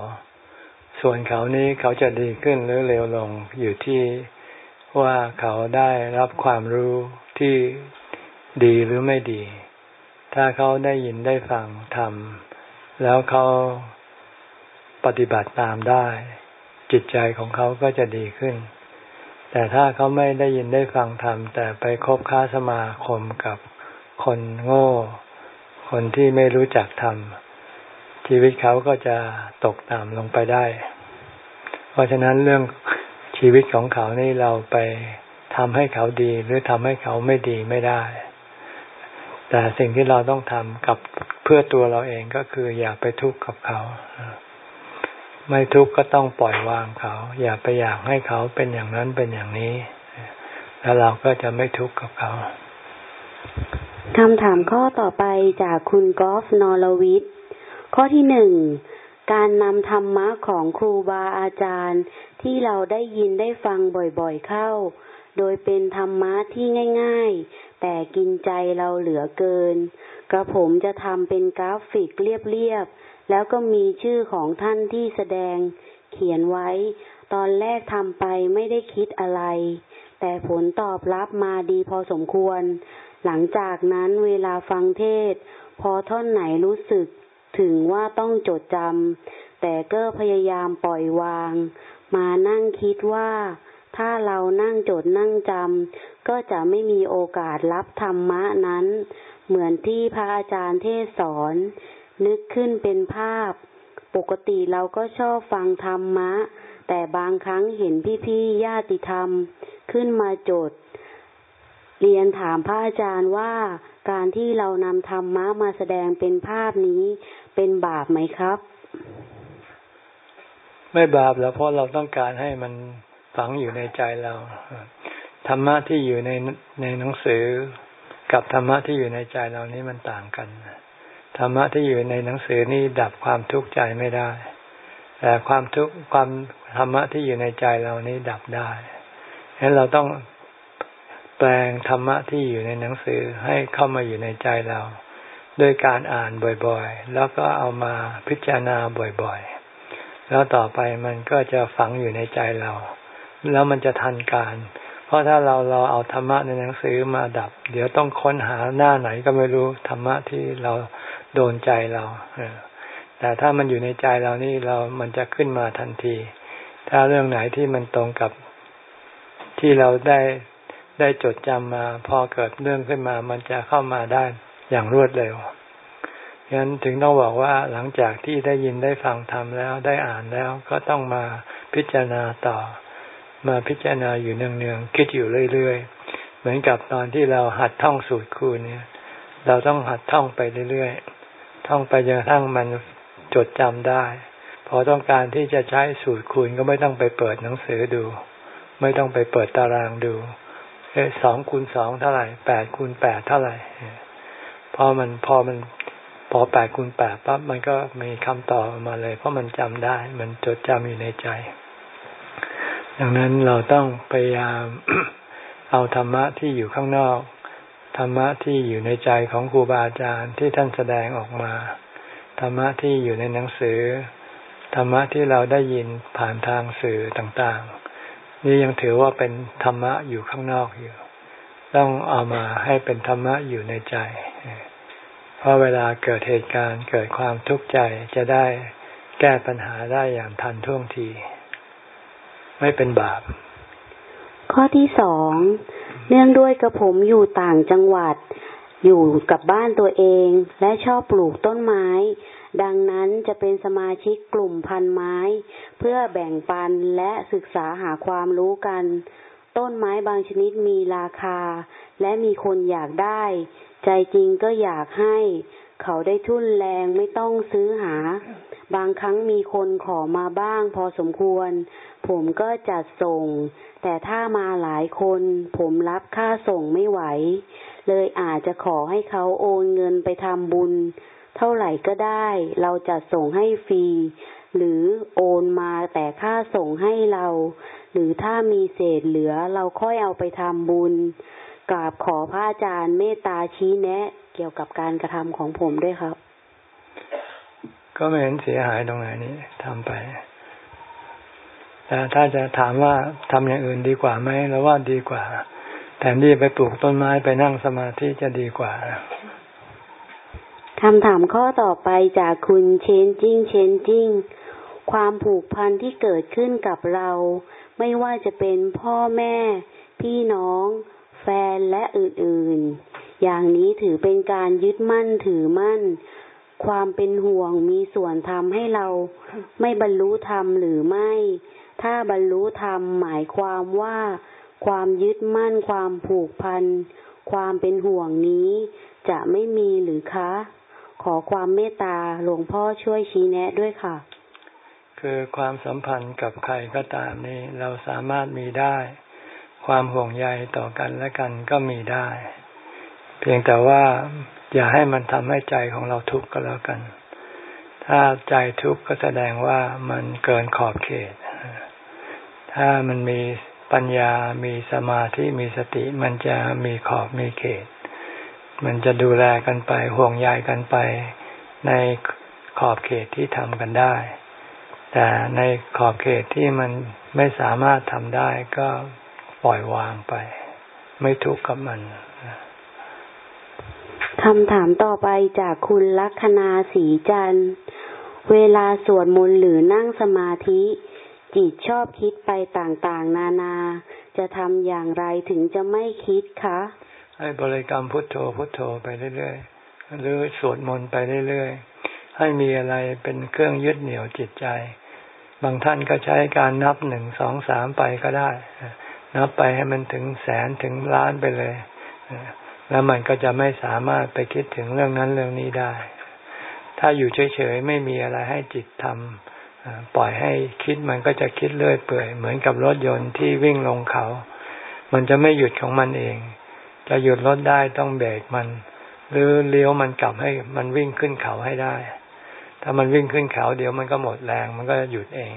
ส่วนเขานี้เขาจะดีขึ้นหรือเลวลงอยู่ที่ว่าเขาได้รับความรู้ที่ดีหรือไม่ดี ถ้าเขาได้ยินได้ฟังทำแล้วเขาปฏิบัติตามได้ จิตใจของเขาก็จะดีขึ้น แต่ถ้าเขาไม่ได้ยินได้ฟังธรรมแต่ไปคบค้าสมาคมกับคนโง่ คนที่ไม่รู้จักธรรม ชีวิตเขาก็จะตกต่ำลงไปได้ เพราะฉะนั้นเรื่องชีวิตของเขานี่เราไปทำให้เขาดีหรือทำให้เขาไม่ดีไม่ได้ แต่สิ่งที่เราต้องทำกับเพื่อตัวเราเองก็คือ อย่าไปทุกข์กับเขาไม่ทุกข์ก็ต้องปล่อยวางเขา อย่าไปอยากให้เขาเป็นอย่างนั้นเป็นอย่างนี้ แล้วเราก็จะไม่ทุกข์กับเขา คำถามข้อต่อไปจากคุณกอล์ฟนอรวิทข้อที่หนึ่งการนำธรรมะของครูบาอาจารย์ ที่เราได้ยินได้ฟังบ่อยๆเข้า โดยเป็นธรรมะที่ง่าย ๆ แต่กินใจเราเหลือเกิน กระผมจะทำเป็นกราฟิกเรียบๆ แล้วก็มีชื่อของท่านที่แสดง เขียนไว้ ตอนแรกทำไปไม่ได้คิดอะไร แต่ผลตอบรับมาดีพอสมควร หลังจากนั้นเวลาฟังเทศ พอท่อนไหนรู้สึกถึงว่าต้องจดจำแต่ก็พยายามปล่อยวาง มานั่งคิดว่าถ้าเรานั่งจดนั่งจำก็จะไม่มีโอกาสรับธรรมะนั้น เหมือนที่พระอาจารย์เทศสอน นึกขึ้นเป็นภาพ ปกติเราก็ชอบฟังธรรมะ แต่บางครั้งเห็นพี่ๆญาติธรรม ขึ้นมาจด เรียนถามพระอาจารย์ว่าการที่เรานำธรรมะมาแสดงเป็นภาพนี้เป็นบาปไหมครับ ไม่บาปแล้วเพราะเราต้องการให้มันฝังอยู่ในใจเราธรรมะที่อยู่ในในหนังสือ กับธรรมะที่อยู่ในใจเรานี้มันต่างกันธรรมะที่อยู่ในหนังสือนี่ดับความทุกข์ใจไม่ได้ แต่ความทุกข์ความธรรมะที่อยู่ในใจเรานี้ดับได้ฉะนั้นเราต้อง แปลงธรรมะที่อยู่ในหนังสือให้เข้ามาอยู่ในใจเราด้วยการอ่านบ่อยๆ แล้วก็เอามาพิจารณาบ่อยๆ แล้วต่อไปมันก็จะฝังอยู่ในใจเรา แล้วมันจะทันการ เพราะถ้าเราเราเอาธรรมะในหนังสือมาดับ เดี๋ยวต้องค้นหาหน้าไหนก็ไม่รู้ธรรมะที่เราโดนใจเรา แต่ถ้ามันอยู่ในใจเรานี่เรา มันจะขึ้นมาทันที ถ้าเรื่องไหนที่มันตรงกับที่เราได้ ได้จดจำมาพอเกิดเรื่องขึ้นมา มันจะเข้ามาได้อย่างรวดเร็วฉะนั้นถึงต้องบอกว่าหลังจากที่ได้ยินได้ฟังธรรมแล้วได้อ่านแล้วก็ต้องมาพิจารณาต่อ มาพิจารณาอยู่เนืองๆคิดอยู่เรื่อยๆ เหมือนกับตอนที่เราหัดท่องสูตรคูณเนี่ย เราต้องหัดท่องไปเรื่อยๆท่องไปจนกระทั่งมันจดจำได้ พอต้องการที่จะใช้สูตรคูณก็ไม่ต้องไปเปิดหนังสือดู ไม่ต้องไปเปิดตารางดู สองคูณสองเท่าไหร่แปดคูณแปดเท่าไหร่พอมันพอมันพอแปดคูณแปดปั๊บมันก็มีคำตอบมาเลย เพราะมันจำได้ มันจดจำอยู่ในใจ ดังนั้นเราต้องพยายามเอาธรรมะที่อยู่ข้างนอก ธรรมะที่อยู่ในใจของครูบาอาจารย์ที่ท่านแสดงออกมา ธรรมะที่อยู่ในหนังสือ ธรรมะที่เราได้ยินผ่านทางสื่อต่างๆ นี่ยังถือว่าเป็นธรรมะอยู่ข้างนอกอยู่ ต้องเอามาให้เป็นธรรมะอยู่ในใจ เพราะเวลาเกิดเหตุการณ์เกิดความทุกข์ใจจะได้แก้ปัญหาได้อย่างทันท่วงที ไม่เป็นบาป ข้อที่สองเนื่องด้วยกระผมอยู่ต่างจังหวัด อยู่กับบ้านตัวเองและชอบปลูกต้นไม้ ดังนั้นจะเป็นสมาชิกกลุ่มพันไม้ เพื่อแบ่งปันและศึกษาหาความรู้กัน ต้นไม้บางชนิดมีราคา และมีคนอยากได้ ใจจริงก็อยากให้ เขาได้ทุ่นแรงไม่ต้องซื้อหา บางครั้งมีคนขอมาบ้างพอสมควร ผมก็จัดส่ง แต่ถ้ามาหลายคน ผมรับค่าส่งไม่ไหว เลยอาจจะขอให้เขาโอนเงินไปทำบุญ เท่าไหร่ก็ได้ เราจัดส่งให้ฟรี หรือโอนมาแต่ค่าส่งให้เรา หรือถ้ามีเศษเหลือเราค่อยเอาไปทำบุญ กราบขอพระอาจารย์เมตตาชี้แนะ เกี่ยวกับการกระทำของผมด้วยครับ ก็ไม่เห็นเสียหายตรงไหนนี่ทำไปแต่ถ้าจะถามว่าทำอย่างอื่นดีกว่าไหมแล้วว่าดีกว่า แทนที่ไปปลูกต้นไม้ไปนั่งสมาธิจะดีกว่า คำถามข้อต่อไปจากคุณเชนจิ้งเชนจิ้ง ความผูกพันที่เกิดขึ้นกับเรา ไม่ว่าจะเป็นพ่อแม่ พี่น้อง แฟนและอื่นๆ อย่างนี้ถือเป็นการยึดมั่นถือมั่น ความเป็นห่วงมีส่วนทำให้เรา ไม่บรรลุธรรมหรือไม่ ถ้าบรรลุธรรมหมายความว่า ความยึดมั่นความผูกพัน ความเป็นห่วงนี้จะไม่มีหรือคะ ขอความเมตตาหลวงพ่อช่วยชี้แนะด้วยค่ะ คือความสัมพันธ์กับใครก็ตามนี่เราสามารถมีได้ ความห่วงใยต่อกันและกันก็มีได้ เพียงแต่ว่าอย่าให้มันทำให้ใจของเราทุกข์ก็แล้วกัน ถ้าใจทุกข์ก็แสดงว่ามันเกินขอบเขต ถ้ามันมีปัญญา มีสมาธิ มีสติ มันจะมีขอบ มีเขต มันจะดูแลกันไปห่วงใยกันไป ในขอบเขตที่ทำกันได้ แต่ในขอบเขตที่มันไม่สามารถทำได้ก็ปล่อยวางไป ไม่ทุกข์กับมันคำถามต่อไปจากคุณลัคนาสีจันทร์เวลาสวดมนต์หรือนั่งสมาธิ จิตชอบคิดไปต่างๆ นานา จะทำอย่างไรถึงจะไม่คิดคะ ให้บริกรรมพุทโธพุทโธไปเรื่อยๆหรือสวดมนต์ไปเรื่อยๆ ให้มีอะไรเป็นเครื่องยึดเหนี่ยวจิตใจ บางท่านก็ใช้การนับหนึ่งสองสามไปก็ได้ นับไปให้มันถึงแสนถึงล้านไปเลย แล้วมันก็จะไม่สามารถไปคิดถึงเรื่องนั้นเรื่องนี้ได้ ถ้าอยู่เฉยๆไม่มีอะไรให้จิตทำปล่อยให้คิดมันก็จะคิดเรื่อยเปื่อย เหมือนกับรถยนต์ที่วิ่งลงเขา มันจะไม่หยุดของมันเอง จะหยุดรถได้ต้องเบรกมัน หรือเลี้ยวมันกลับให้มันวิ่งขึ้นเขาให้ได้ ถ้ามันวิ่งขึ้นเขา เดี๋ยวมันก็หมดแรง มันก็หยุดเอง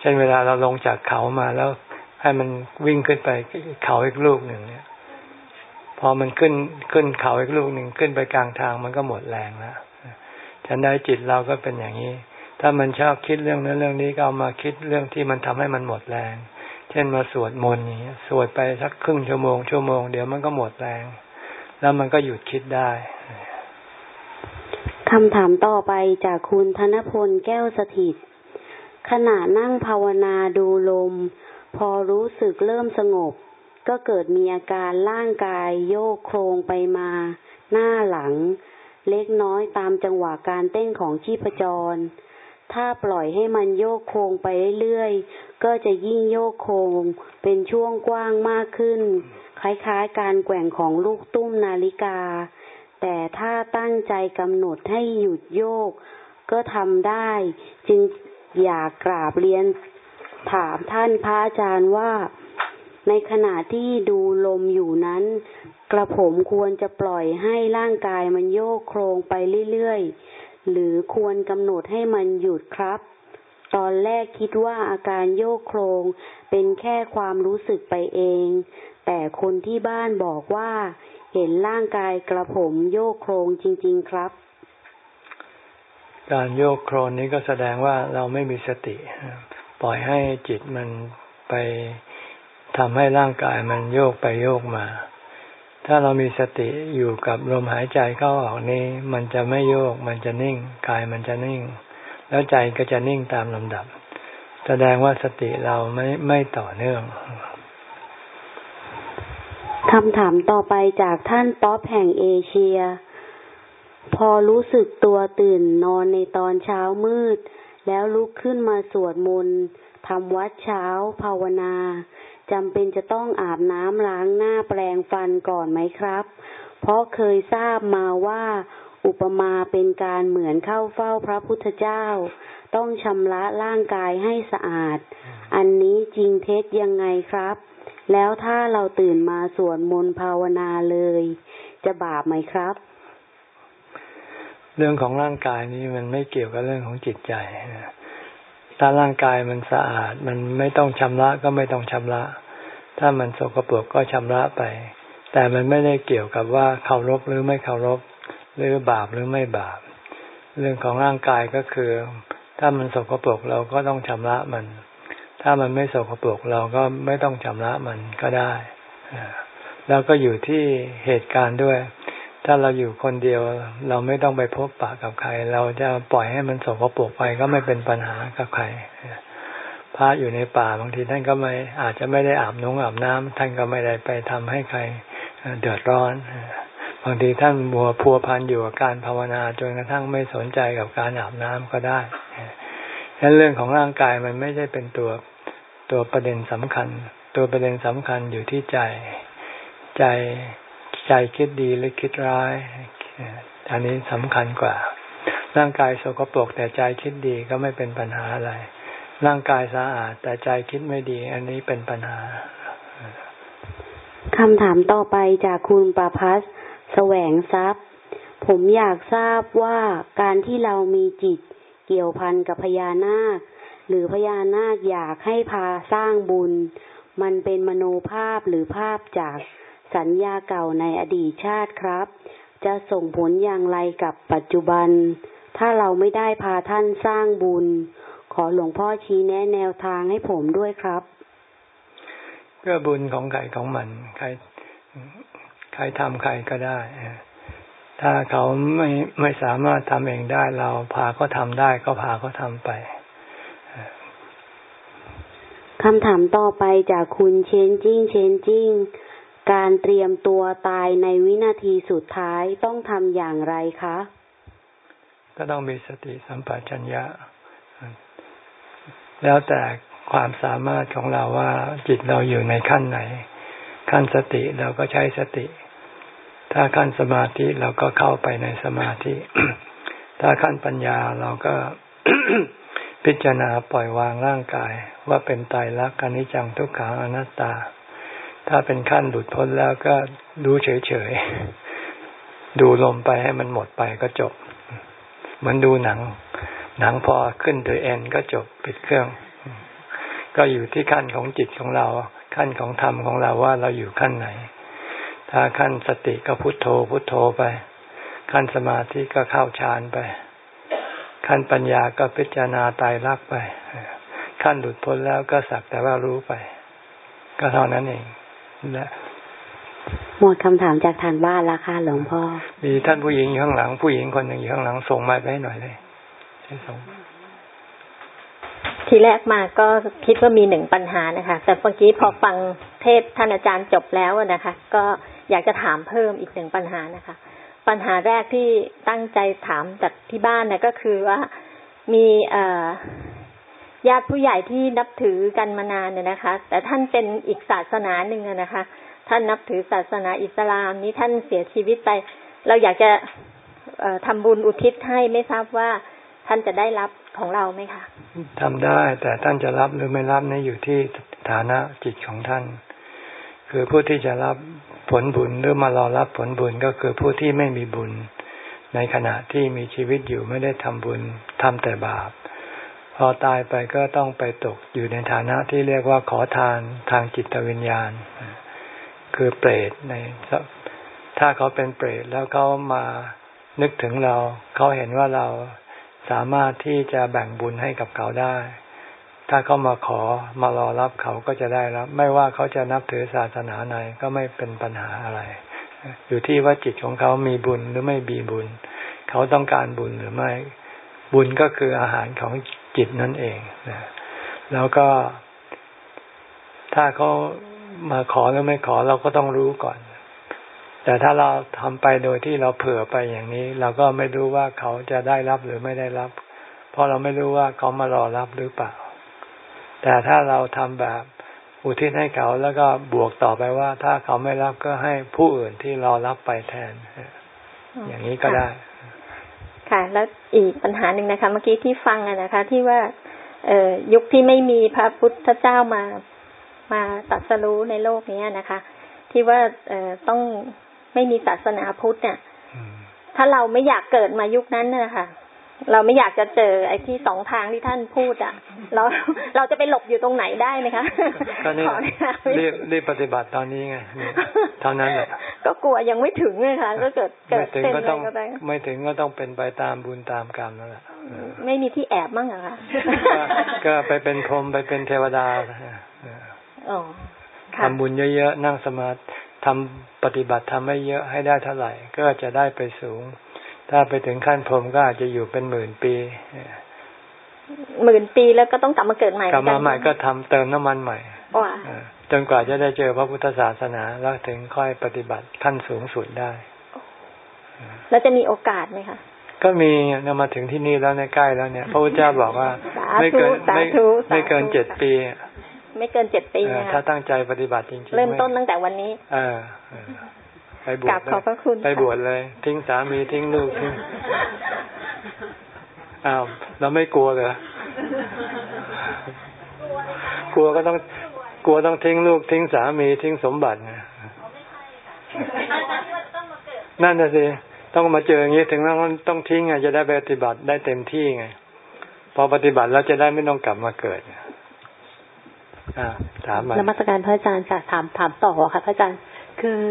เช่นเวลาเราลงจากเขามาแล้วให้มันวิ่งขึ้นไปเขาอีกลูกหนึ่งเนี่ย พอมันขึ้นขึ้นเขาอีกลูกหนึ่งขึ้นไปกลางทางมันก็หมดแรงแล้วฉันได้จิตเราก็เป็นอย่างนี้ ถ้ามันชอบคิดเรื่องนั้นเรื่องนี้ก็เอามาคิดเรื่องที่มันทำให้มันหมดแรง เช่นมาสวดมนต์นี้สวดไปสักครึ่งชั่วโมงชั่วโมงเดี๋ยวมันก็หมดแรง แล้วมันก็หยุดคิดได้คำถามต่อไปจากคุณธนพลแก้วสถิต ขณะนั่งภาวนาดูลม พอรู้สึกเริ่มสงบ ก็เกิดมีอาการร่างกายโยกโครงไปมา หน้าหลัง เล็กน้อยตามจังหวะการเต้นของชีพจร ถ้าปล่อยให้มันโยกโค้งไปเรื่อยๆ ก็จะยิ่งโยกโค้งเป็นช่วงกว้างมากขึ้น คล้ายๆ การแกว่งของลูกตุ้มนาฬิกา แต่ถ้าตั้งใจกำหนดให้หยุดโยก ก็ทำได้ จึงอยากกราบเรียน ถามท่านพระอาจารย์ว่า ในขณะที่ดูลมอยู่นั้น กระผมควรจะปล่อยให้ร่างกายมันโยกโครงไปเรื่อยๆ หรือควรกำหนดให้มันหยุดครับ ตอนแรกคิดว่าอาการโยกโครง เป็นแค่ความรู้สึกไปเอง แต่คนที่บ้านบอกว่า เห็นร่างกายกระผมโยกโครงจริง ๆครับ การโยกโครนนี้ก็แสดงว่าเราไม่มีสติ ปล่อยให้จิตมันไปทำให้ร่างกายมันโยกไปโยกมา ถ้าเรามีสติอยู่กับลมหายใจเข้าออกนี้ มันจะไม่โยก มันจะนิ่ง กายมันจะนิ่ง แล้วใจก็จะนิ่งตามลำดับ แสดงว่าสติเราไม่ไม่ต่อเนื่องคำถามต่อไปจากท่านป๊อปแห่งเอเชีย พอรู้สึกตัวตื่นนอนในตอนเช้ามืด แล้วลุกขึ้นมาสวดมนต์ทำวัดเช้าภาวนา จำเป็นจะต้องอาบน้ำล้างหน้าแปรงฟันก่อนไหมครับ เพราะเคยทราบมาว่า อุปมาเป็นการเหมือนเข้าเฝ้าพระพุทธเจ้า ต้องชำระร่างกายให้สะอาด อันนี้จริงเท็จยังไงครับ แล้วถ้าเราตื่นมาสวดมนต์ภาวนาเลย จะบาปไหมครับ เรื่องของร่างกายนี้มันไม่เกี่ยวกับเรื่องของจิตใจ ถ้าร่างกายมันสะอาด มันไม่ต้องชำระก็ไม่ต้องชำระ ถ้ามันสกปรกก็ชำระไป แต่มันไม่ได้เกี่ยวกับว่าเคารพหรือไม่เคารพ หรือบาปหรือไม่บาป เรื่องของร่างกายก็คือ ถ้ามันสกปรกเราก็ต้องชำระมัน ถ้ามันไม่สกปรกเราก็ไม่ต้องชำระมันก็ได้ แล้วก็อยู่ที่เหตุการณ์ด้วย ถ้าเราอยู่คนเดียว เราไม่ต้องไปพบปะกับใคร เราจะปล่อยให้มันสกปรกไปก็ไม่เป็นปัญหากับใครพระอยู่ในป่าบางทีท่านก็ไม่อาจจะไม่ได้อาบน้ำอาบน้ำท่านก็ไม่ได้ไปทำให้ใครเดือดร้อนบางทีท่านมัวพัวพันอยู่กับการภาวนาจนกระทั่งไม่สนใจกับการอาบน้ำก็ได้ดังนั้นเรื่องของร่างกายมันไม่ใช่เป็นตัวตัวประเด็นสำคัญ ตัวประเด็นสำคัญอยู่ที่ใจ ใจ ใจคิดดีหรือคิดร้าย อันนี้สำคัญกว่า ร่างกายสกปรกแต่ใจคิดดีก็ไม่เป็นปัญหาอะไร ร่างกายสะอาด แต่ใจคิดไม่ดี อันนี้เป็นปัญหาคำถามต่อไปจากคุณประพัสแสวงทรัพย์ ผมอยากทราบว่าการที่เรามีจิตเกี่ยวพันกับพญานาค หรือพญานาคอยากให้พาสร้างบุญ มันเป็นมโนภาพหรือภาพจาก สัญญาเก่าในอดีตชาติครับ จะส่งผลอย่างไรกับปัจจุบัน ถ้าเราไม่ได้พาท่านสร้างบุญ ขอหลวงพ่อชี้แนะแนวทางให้ผมด้วยครับ ก็บุญของใครของมัน ใครใครทำใครก็ได้ ถ้าเขาไม่ไม่สามารถทำเองได้เราพาเขาทำได้ก็พาเขาทำไปคำถามต่อไปจากคุณเชนจิ้งเชนจิ้ง การเตรียมตัวตายในวินาทีสุดท้ายต้องทำอย่างไรคะ ก็ต้องมีสติสัมปชัญญะ แล้วแต่ความสามารถของเราว่าจิตเราอยู่ในขั้นไหน ขั้นสติเราก็ใช้สติ ถ้าขั้นสมาธิเราก็เข้าไปในสมาธิ ถ้าขั้นปัญญาเราก็พิจารณาปล่อยวางร่างกาย ว่าเป็นตายรักอนิจจังทุกขังอนัตตา ถ้าเป็นขั้นหลุดพ้นแล้วก็ดูเฉยๆ ดูลมไปให้มันหมดไปก็จบ เหมือนดูหนัง หนังพอขึ้นโดยเอ็นก็จบปิดเครื่อง ก็อยู่ที่ขั้นของจิตของเรา ขั้นของธรรมของเราว่าเราอยู่ขั้นไหน ถ้าขั้นสติก็พุโทโธพุโทโธไป ขั้นสมาธิก็เข้าฌานไป ขั้นปัญญาก็พิจารณาตายรักไป ขั้นหลุดพ้นแล้วก็สักแต่ว่ารู้ไป ก็เท่านั้นเอง นะหมดคำถามจากทางบ้านแล้วค่ะหลวงพ่อ มีท่านผู้หญิงอยู่ข้างหลัง ผู้หญิงคนหนึ่งอยู่ข้างหลังส่งมาไปให้หน่อยเลยใช่ส่งทีแรกมาก็คิดว่ามีหนึ่งปัญหานะคะ แต่เมื่อกี้พอฟังเทศท่านอาจารย์จบแล้วนะคะ ก็อยากจะถามเพิ่มอีกหนึ่งปัญหานะคะ ปัญหาแรกที่ตั้งใจถามจากที่บ้านนะก็คือว่ามีเอ่อ ญาติผู้ใหญ่ที่นับถือกันมานานเนี่ยนะคะ แต่ท่านเป็นอีกศาสนาหนึ่งนะคะ ท่านนับถือศาสนาอิสลามนี้ท่านเสียชีวิตไป เราอยากจะทำบุญอุทิศให้ไม่ทราบว่าท่านจะได้รับของเราไหมคะทำได้แต่ท่านจะรับหรือไม่รับนี่อยู่ที่ฐานะจิตของท่าน คือผู้ที่จะรับผลบุญหรือมารอรับผลบุญก็คือผู้ที่ไม่มีบุญ ในขณะที่มีชีวิตอยู่ไม่ได้ทำบุญทำแต่บาป พอตายไปก็ต้องไปตกอยู่ในฐานะที่เรียกว่าขอทานทางจิตวิญญาณ คือเปรตในถ้าเขาเป็นเปรตแล้วเขามานึกถึงเรา เขาเห็นว่าเราสามารถที่จะแบ่งบุญให้กับเขาได้ ถ้าเขามาขอมารอรับเขาก็จะได้รับ ไม่ว่าเขาจะนับถือศาสนาไหนก็ไม่เป็นปัญหาอะไร อยู่ที่ว่าจิตของเขามีบุญหรือไม่มีบุญ เขาต้องการบุญหรือไม่ บุญก็คืออาหารของ จิตนั่นเองนะแล้วก็ ถ้าเขามาขอหรือไม่ขอเราก็ต้องรู้ก่อน แต่ถ้าเราทำไปโดยที่เราเผื่อไปอย่างนี้ เราก็ไม่รู้ว่าเขาจะได้รับหรือไม่ได้รับ เพราะเราไม่รู้ว่าเขามารอรับหรือเปล่า แต่ถ้าเราทำแบบอุทิศให้เขาแล้วก็บวกต่อไปว่า ถ้าเขาไม่รับก็ให้ผู้อื่นที่รอรับไปแทน อย่างนี้ก็ได้ ค่ะ แล้วอีกปัญหาหนึ่งนะคะ เมื่อกี้ที่ฟังนะคะ ที่ว่าเออยุคที่ไม่มีพระพุทธเจ้ามามาตัดสรู้ในโลกนี้นะคะ ที่ว่าเออต้องไม่มีศาสนาพุทธเนี่ยถ้าเราไม่อยากเกิดมายุคนั้นนะคะ เราไม่อยากจะเจอไอ้ที่สองทางที่ท่านพูดอะเราเราจะไปหลบอยู่ตรงไหนได้ไหมคะก็นี่รีบรีบปฏิบัติตอนนี้ไงเท่านั้นแหละก็กลัวยังไม่ถึงเลยค่ะก็เกิดเกิดเป็นก็ต้องไม่ถึงก็ต้องเป็นไปตามบุญตามกรรมนั่นแหละไม่มีที่แอบมั้งอะคะก็ไปเป็นพรหมไปเป็นเทวดาทำบุญเยอะๆนั่งสมาธิทำปฏิบัติทำให้เยอะให้ได้เท่าไหร่ ก็จะได้ไปสูง ถ้าไปถึงขั้นพรมก็อาจจะอยู่เป็นหมื่นปีหมื่นปีแล้วก็ต้องกลับมาเกิดใหม่กลับมาใหม่ก็ทำเติมน้ำมันใหม่จนกว่าจะได้เจอพระพุทธศาสนาแล้วถึงค่อยปฏิบัติขั้นสูงสุดได้ แล้วจะมีโอกาสไหมคะก็มีนำมาถึงที่นี่แล้วในใกล้แล้วเนี่ย พระพุทธเจ้าบอกว่า ไม่เกินไม่ไม่เกินเจ็ดปี ไม่เกินเจ็ดปีถ้าตั้งใจปฏิบัติจริงๆ เริ่มต้นตั้งแต่วันนี้ เออ ไปบวชขอบพระคุณไปบวชเลย ทิ้งสามีทิ้งลูกทิ้งอ้าวเราไม่กลัวเลยกลัวก็ต้องกลัวต้องทิ้งลูกทิ้งสามีทิ้งสมบัติไงนั่นน่ะสิต้องมาเจออย่างนี้ถึงต้องต้องทิ้งไงจะได้ปฏิบัติได้เต็มที่ไง พอปฏิบัติแล้วจะได้ไม่ต้องกลับมาเกิดอ่าถามมานมัสการพระอาจารย์ค่ะถามถามต่อค่ะพระอาจารย์ คือ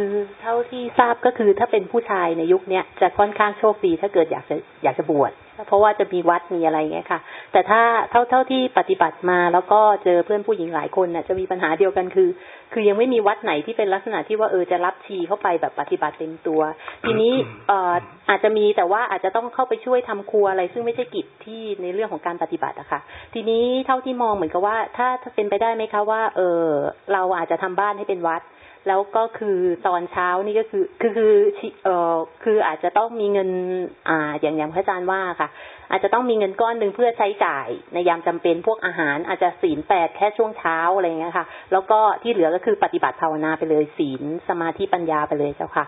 เท่าที่ทราบก็คือถ้าเป็นผู้ชายในยุคเนี้ยจะค่อนข้างโชคดีถ้าเกิดอยากจะอยากจะบวชเพราะว่าจะมีวัดมีอะไรเงี้ยค่ะ แต่ถ้าเท่าเท่าที่ปฏิบัติมาแล้วก็เจอเพื่อนผู้หญิงหลายคนเนี่ยจะมีปัญหาเดียวกันคือ คือยังไม่มีวัดไหนที่เป็นลักษณะที่ว่าเออจะรับชีเข้าไปแบบปฏิบัติเต็มตัว ทีนี้เอ่ออาจจะมีแต่ว่าอาจจะต้องเข้าไปช่วยทำครัวอะไร ซึ่งไม่ใช่กิจที่ในเรื่องของการปฏิบัติอะค่ะ ทีนี้เท่าที่มองเหมือนกับว่า ถ้าถ้าเป็นไปได้ไหมคะว่า เออเราอาจจะทำบ้านให้เป็นวัด แล้วก็คือตอนเช้านี่ก็คือคือคือเอ่อคืออาจจะต้องมีเงิน อ่า อย่างอย่างพระอาจารย์ว่าค่ะ อาจจะต้องมีเงินก้อนหนึ่งเพื่อใช้จ่ายในยามจำเป็นพวกอาหาร อาจจะศีลแปดแค่ช่วงเช้าอะไรเงี้ยค่ะ แล้วก็ที่เหลือก็คือปฏิบัติภาวนาไปเลยศีลสมาธิปัญญาไปเลยเจ้าค่ะ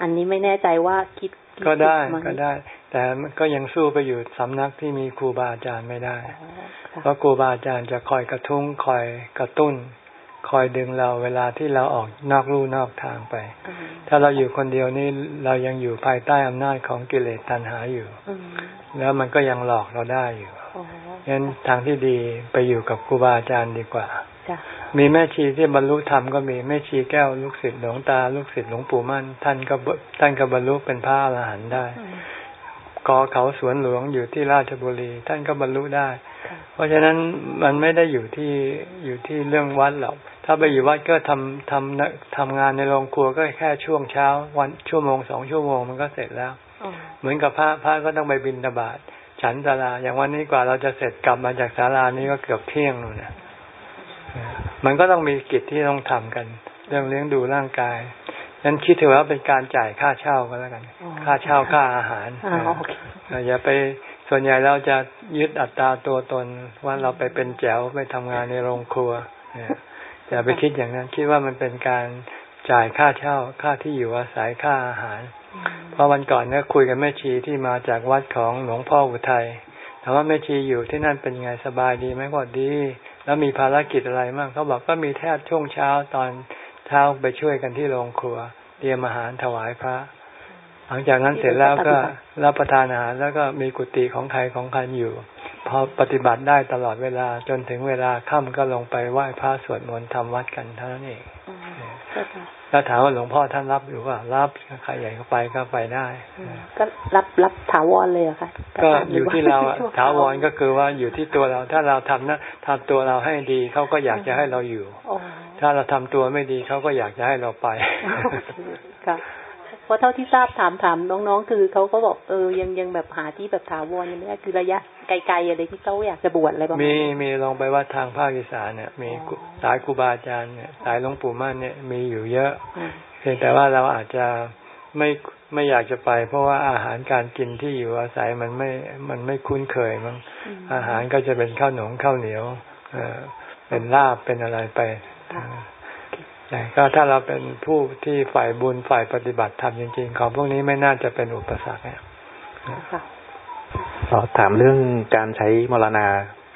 อันนี้ไม่แน่ใจว่าคิดก็ได้ก็ได้ แต่ก็ยังสู้ไปอยู่สำนักที่มีครูบาอาจารย์ไม่ได้ เพราะครูบาอาจารย์จะคอยกระทุ้งคอยกระตุ้น คอยดึงเราเวลาที่เราออกนอกลู่นอกทางไป ถ้าเราอยู่คนเดียวนี่เรายังอยู่ภายใต้อำนาจของกิเลสตัณหาอยู่ แล้วมันก็ยังหลอกเราได้อยู่งั้นทางที่ดีไปอยู่กับครูบาอาจารย์ดีกว่า มีแม่ชีที่บรรลุธรรมก็มีแม่ชีแก้วลูกศิษย์หลวงตาลูกศิษย์หลวงปู่มั่น ท่านก็ท่านก็บรรลุเป็นพระอรหันต์ได้กอเขาสวนหลวงอยู่ที่ราชบุรี ท่านก็บรรลุได้ เพราะฉะนั้นมันไม่ได้อยู่ที่อยู่ที่เรื่องวัดหรอก ถ้าไปอยู่วัดก็ทำทำทำงานในโรงครัวก็แค่ช่วงเช้า วันชั่วโมงสองชั่วโมงมันก็เสร็จแล้ว เหมือนกับพระพระก็ต้องไปบินตบาทฉันศาลาอย่างวันนี้กว่าเราจะเสร็จกลับมาจากศาลานี้ก็เกือบเที่ยงนู่นนะมันก็ต้องมีกิจที่ต้องทำกัน เรื่องเลี้ยงดูร่างกายนั้นคิดถือว่าเป็นการจ่ายค่าเช่าก็แล้วกัน ค่าเช่าค่าอาหารอย่าไปส่วนใหญ่เราจะยึดอัตราตัวตนว่าเราไปเป็นแจ๋วไปทำงานในโรงครัว อย่าไปคิดอย่างนั้น คิดว่ามันเป็นการจ่ายค่าเช่าค่าที่อยู่อาศัยค่าอาหาร เพราะวันก่อนเนี่ยคุยกับแม่ชีที่มาจากวัดของหลวงพ่ออุทัยถามว่าแม่ชีอยู่ที่นั่นเป็นไงสบายดีไหมก็ดี แล้วมีภารกิจอะไรบ้างเขาบอกก็มีแทบช่วงเช้าตอนเช้าไปช่วยกันที่โรงครัว เตรียมอาหารถวายพระ หลังจากนั้นเสร็จแล้วก็รับประทานอาหารแล้วก็มีกุฏิของใครของใครอยู่ พอปฏิบัติได้ตลอดเวลาจนถึงเวลาค่ำก็ลงไปไหว้พระสวดมนต์ทำวัดกันเท่านั้นเองแล้วถามว่าหลวงพ่อท่านรับอยู่ว่ารับใครใหญ่ก็ไปก็ไปได้ก็รับรับถาวรเลยอะค่ะก็อยู่ที่เราถาวรก็คือว่าอยู่ที่ตัวเรา ถ้าเราทำนะทำตัวเราให้ดีเขาก็อยากจะให้เราอยู่ถ้าเราทำตัวไม่ดีเขาก็อยากจะให้เราไป เพราะเท่าที่ทราบถามถามน้องๆ คือเขาก็บอกเออยังยังแบบหาที่แบบถาวรยังไม่ได้คือระยะไกลๆอะไรที่เขาอยากจะบวชอะไรประมาณมีมีลองไปว่าทางภาคอีสานเนี่ย มีสายครูบาอาจารย์เนี่ยสายหลวงปู่มั่นเนี่ยมีอยู่เยอะเพียงแต่ว่าเราอาจจะไม่ไม่อยากจะไป เพราะว่าอาหารการกินที่อยู่อาศัยมันไม่มันไม่คุ้นเคยมั้งอาหารก็จะเป็นข้าวหนมข้าวเหนียวเออเป็นลาบเป็นอะไรไป แต่ก็ถ้าเราเป็นผู้ที่ฝ่ายบุญฝ่ายปฏิบัติธรรมจริงๆ ของพวกนี้ไม่น่าจะเป็นอุปสรรคเนี่ยขอถามเรื่องการใช้มรณา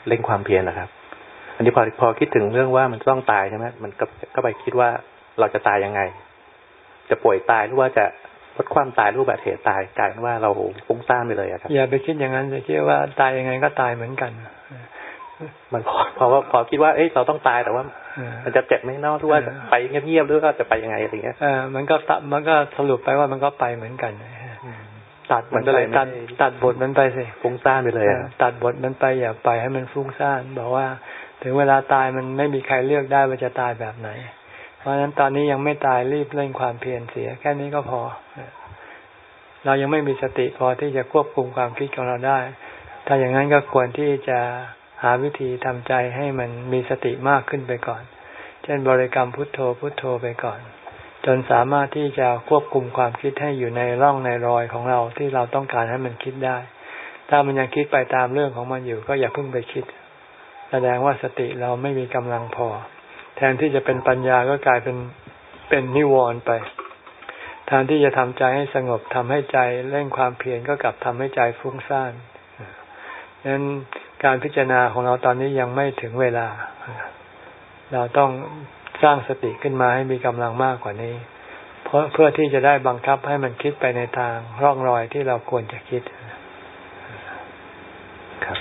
เล่งความเพียรนะครับ อันนี้พอพอคิดถึงเรื่องว่ามันต้องตายใช่ไหมมันก็ก็ไปคิดว่าเราจะตายยังไง จะป่วยตายหรือว่าจะพดความตายรูปแบบเหตุตายกลายเป็นว่าเราฟุ้งซ่านไปเลยครับอย่าไปคิดอย่างนั้นจะคิดว่าตายยังไงก็ตายเหมือนกัน มันพอพอว่าพอคิดว่าเอ้ยเราต้องตายแต่ว่าเออมันจะเจ็บไหมเนอกหรือว่าไปเงียบๆหรือว่าจะไปยังไงอะไรเงี้ยเออมันก็ตะมันก็สรุปไปว่ามันก็ไปเหมือนกันตัดมันก็เลยไปตัดไม่ตัดบทมันไปสิฟุ้งซ่านไปเลยเออะอตัดบทมันไปอย่าไปให้มันฟุ้งซ่านบอกว่า ถึงเวลาตายมันไม่มีใครเลือกได้ว่าจะตายแบบไหน เพราะฉะนั้นตอนนี้ยังไม่ตายรีบเร่งความเพียรเสีย แค่นี้ก็พอ เรายังไม่มีสติพอที่จะควบคุมความคิดของเราได้ ถ้าอย่างนั้นก็ควรที่จะ หาวิธีทำใจให้มันมีสติมากขึ้นไปก่อน เช่นบริกรรมพุทโธพุทโธไปก่อน จนสามารถที่จะควบคุมความคิดให้อยู่ในร่องในรอยของเราที่เราต้องการให้มันคิดได้ ถ้ามันยังคิดไปตามเรื่องของมันอยู่ก็อย่าเพิ่งไปคิด แสดงว่าสติเราไม่มีกำลังพอ แทนที่จะเป็นปัญญาก็กลายเป็นเป็นนิวรณ์ไปแทนที่จะทำใจให้สงบทำให้ใจเร่งความเพียรก็กลับทำให้ใจฟุ้งซ่านดังนั้น การพิจารณาของเราตอนนี้ยังไม่ถึงเวลา เราต้องสร้างสติขึ้นมาให้มีกำลังมากกว่านี้ เพราะเพื่อที่จะได้บังคับให้มันคิดไปในทางร่องรอยที่เราควรจะคิดครับ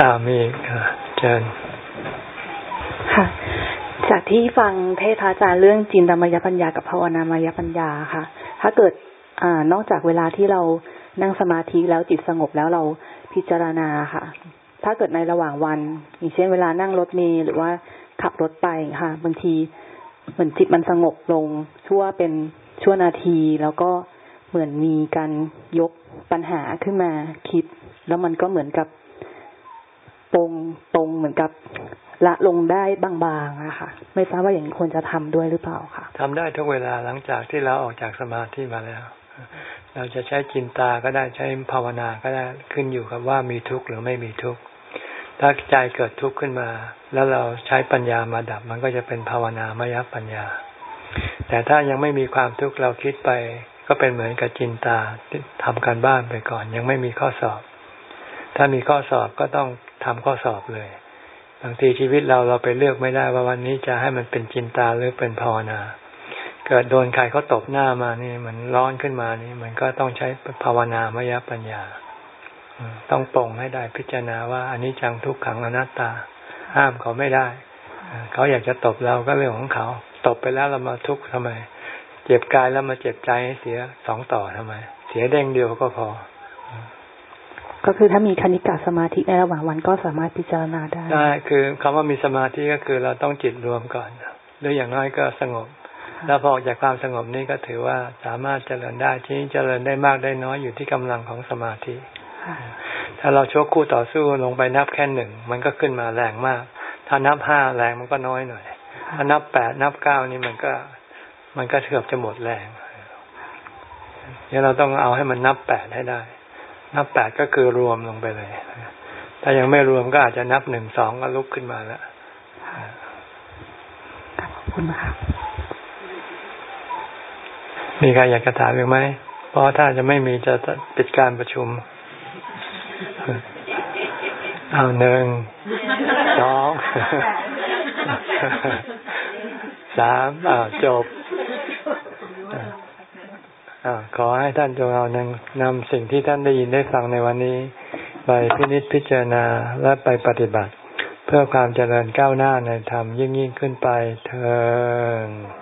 อ่ามีอีกอ่าเชิญค่ะ จากที่ฟังเทศพระอาจารย์เรื่องจินตามยปัญญากับภาวนามยปัญญาค่ะ ถ้าเกิดอ่านอกจากเวลาที่เรานั่งสมาธิแล้วจิตสงบแล้วเรา พิจารณาค่ะ ถ้าเกิดในระหว่างวัน อย่างเช่นเวลานั่งรถเมล์หรือว่าขับรถไปค่ะบางทีเหมือนจิตมันสงบลง ชั่วเป็นชั่วนาทีแล้วก็เหมือนมีการยกปัญหาขึ้นมาคิด แล้วมันก็เหมือนกับตรงตรงเหมือนกับละลงได้บางๆอะค่ะ ไม่ทราบว่าอย่างนี้ควรจะทำด้วยหรือเปล่าค่ะทำได้ทุกเวลาหลังจากที่เราออกจากสมาธิมาแล้ว เราจะใช้จินตาก็ได้ใช้ภาวนาก็ได้ขึ้นอยู่กับว่ามีทุกข์หรือไม่มีทุกข์ถ้าใจเกิดทุกข์ขึ้นมา แล้วเราใช้ปัญญามาดับ มันก็จะเป็นภาวนามยปัญญา แต่ถ้ายังไม่มีความทุกข์เราคิดไป ก็เป็นเหมือนกับจินตาทำการบ้านไปก่อน ยังไม่มีข้อสอบ ถ้ามีข้อสอบก็ต้องทำข้อสอบเลยบางทีชีวิตเราเราไปเลือกไม่ได้ว่าวันนี้จะให้มันเป็นจินตาหรือเป็นภาวนา เกิดโดนใครเขาตบหน้ามานี่มันร้อนขึ้นมานี่มันก็ต้องใช้ภาวนามยปัญญาอืมต้องปรงให้ได้พิจารณาว่าอันนี้จังทุกขังอนัตตา ห้ามเขาไม่ได้อ่าเขาอยากจะตบเราก็เรื่องของเขา ตบไปแล้วเรามาทุกข์ทำไม เจ็บกายแล้วมาเจ็บใจให้เสียสองต่อทำไม เสียเด้งเดียวก็พอ ก็คือถ้ามีคณิกาสมาธิในระหว่างวันก็สามารถพิจารณาได้ได้คือคำว่ามีสมาธิก็คือเราต้องจิตรวมก่อนหรืออย่างน้อยก็สงบ แล้วพอออกจากความสงบนี้ก็ถือว่าสามารถเจริญได้ที่เจริญได้มากได้น้อยอยู่ที่กำลังของสมาธิค่ะถ้าเราชกคู่ต่อสู้ลงไปนับแค่หนึ่งมันก็ขึ้นมาแรงมาก ถ้านับห้าแรงมันก็น้อยหน่อย ถ้านับแปดนับเก้านี่มันก็มันก็เกือบจะหมดแรงเนี่ยเราต้องเอาให้มันนับแปดให้ได้ นับแปดก็คือรวมลงไปเลย ถ้ายังไม่รวมก็อาจจะนับหนึ่งสองก็ลุกขึ้นมาแล้วขอบคุณค่ะ มีใครอยากจะถามอีกไหม เพราะถ้าจะไม่มีจะปิดการประชุม เอาหนึ่งสองสามอ้าวจบอขอให้ท่านจงเอานำนำสิ่งที่ท่านได้ยินได้ฟังในวันนี้ ไปพินิจพิจารณาและไปปฏิบัติ เพื่อความเจริญก้าวหน้าในธรรมยิ่งยิ่งขึ้นไปเธอ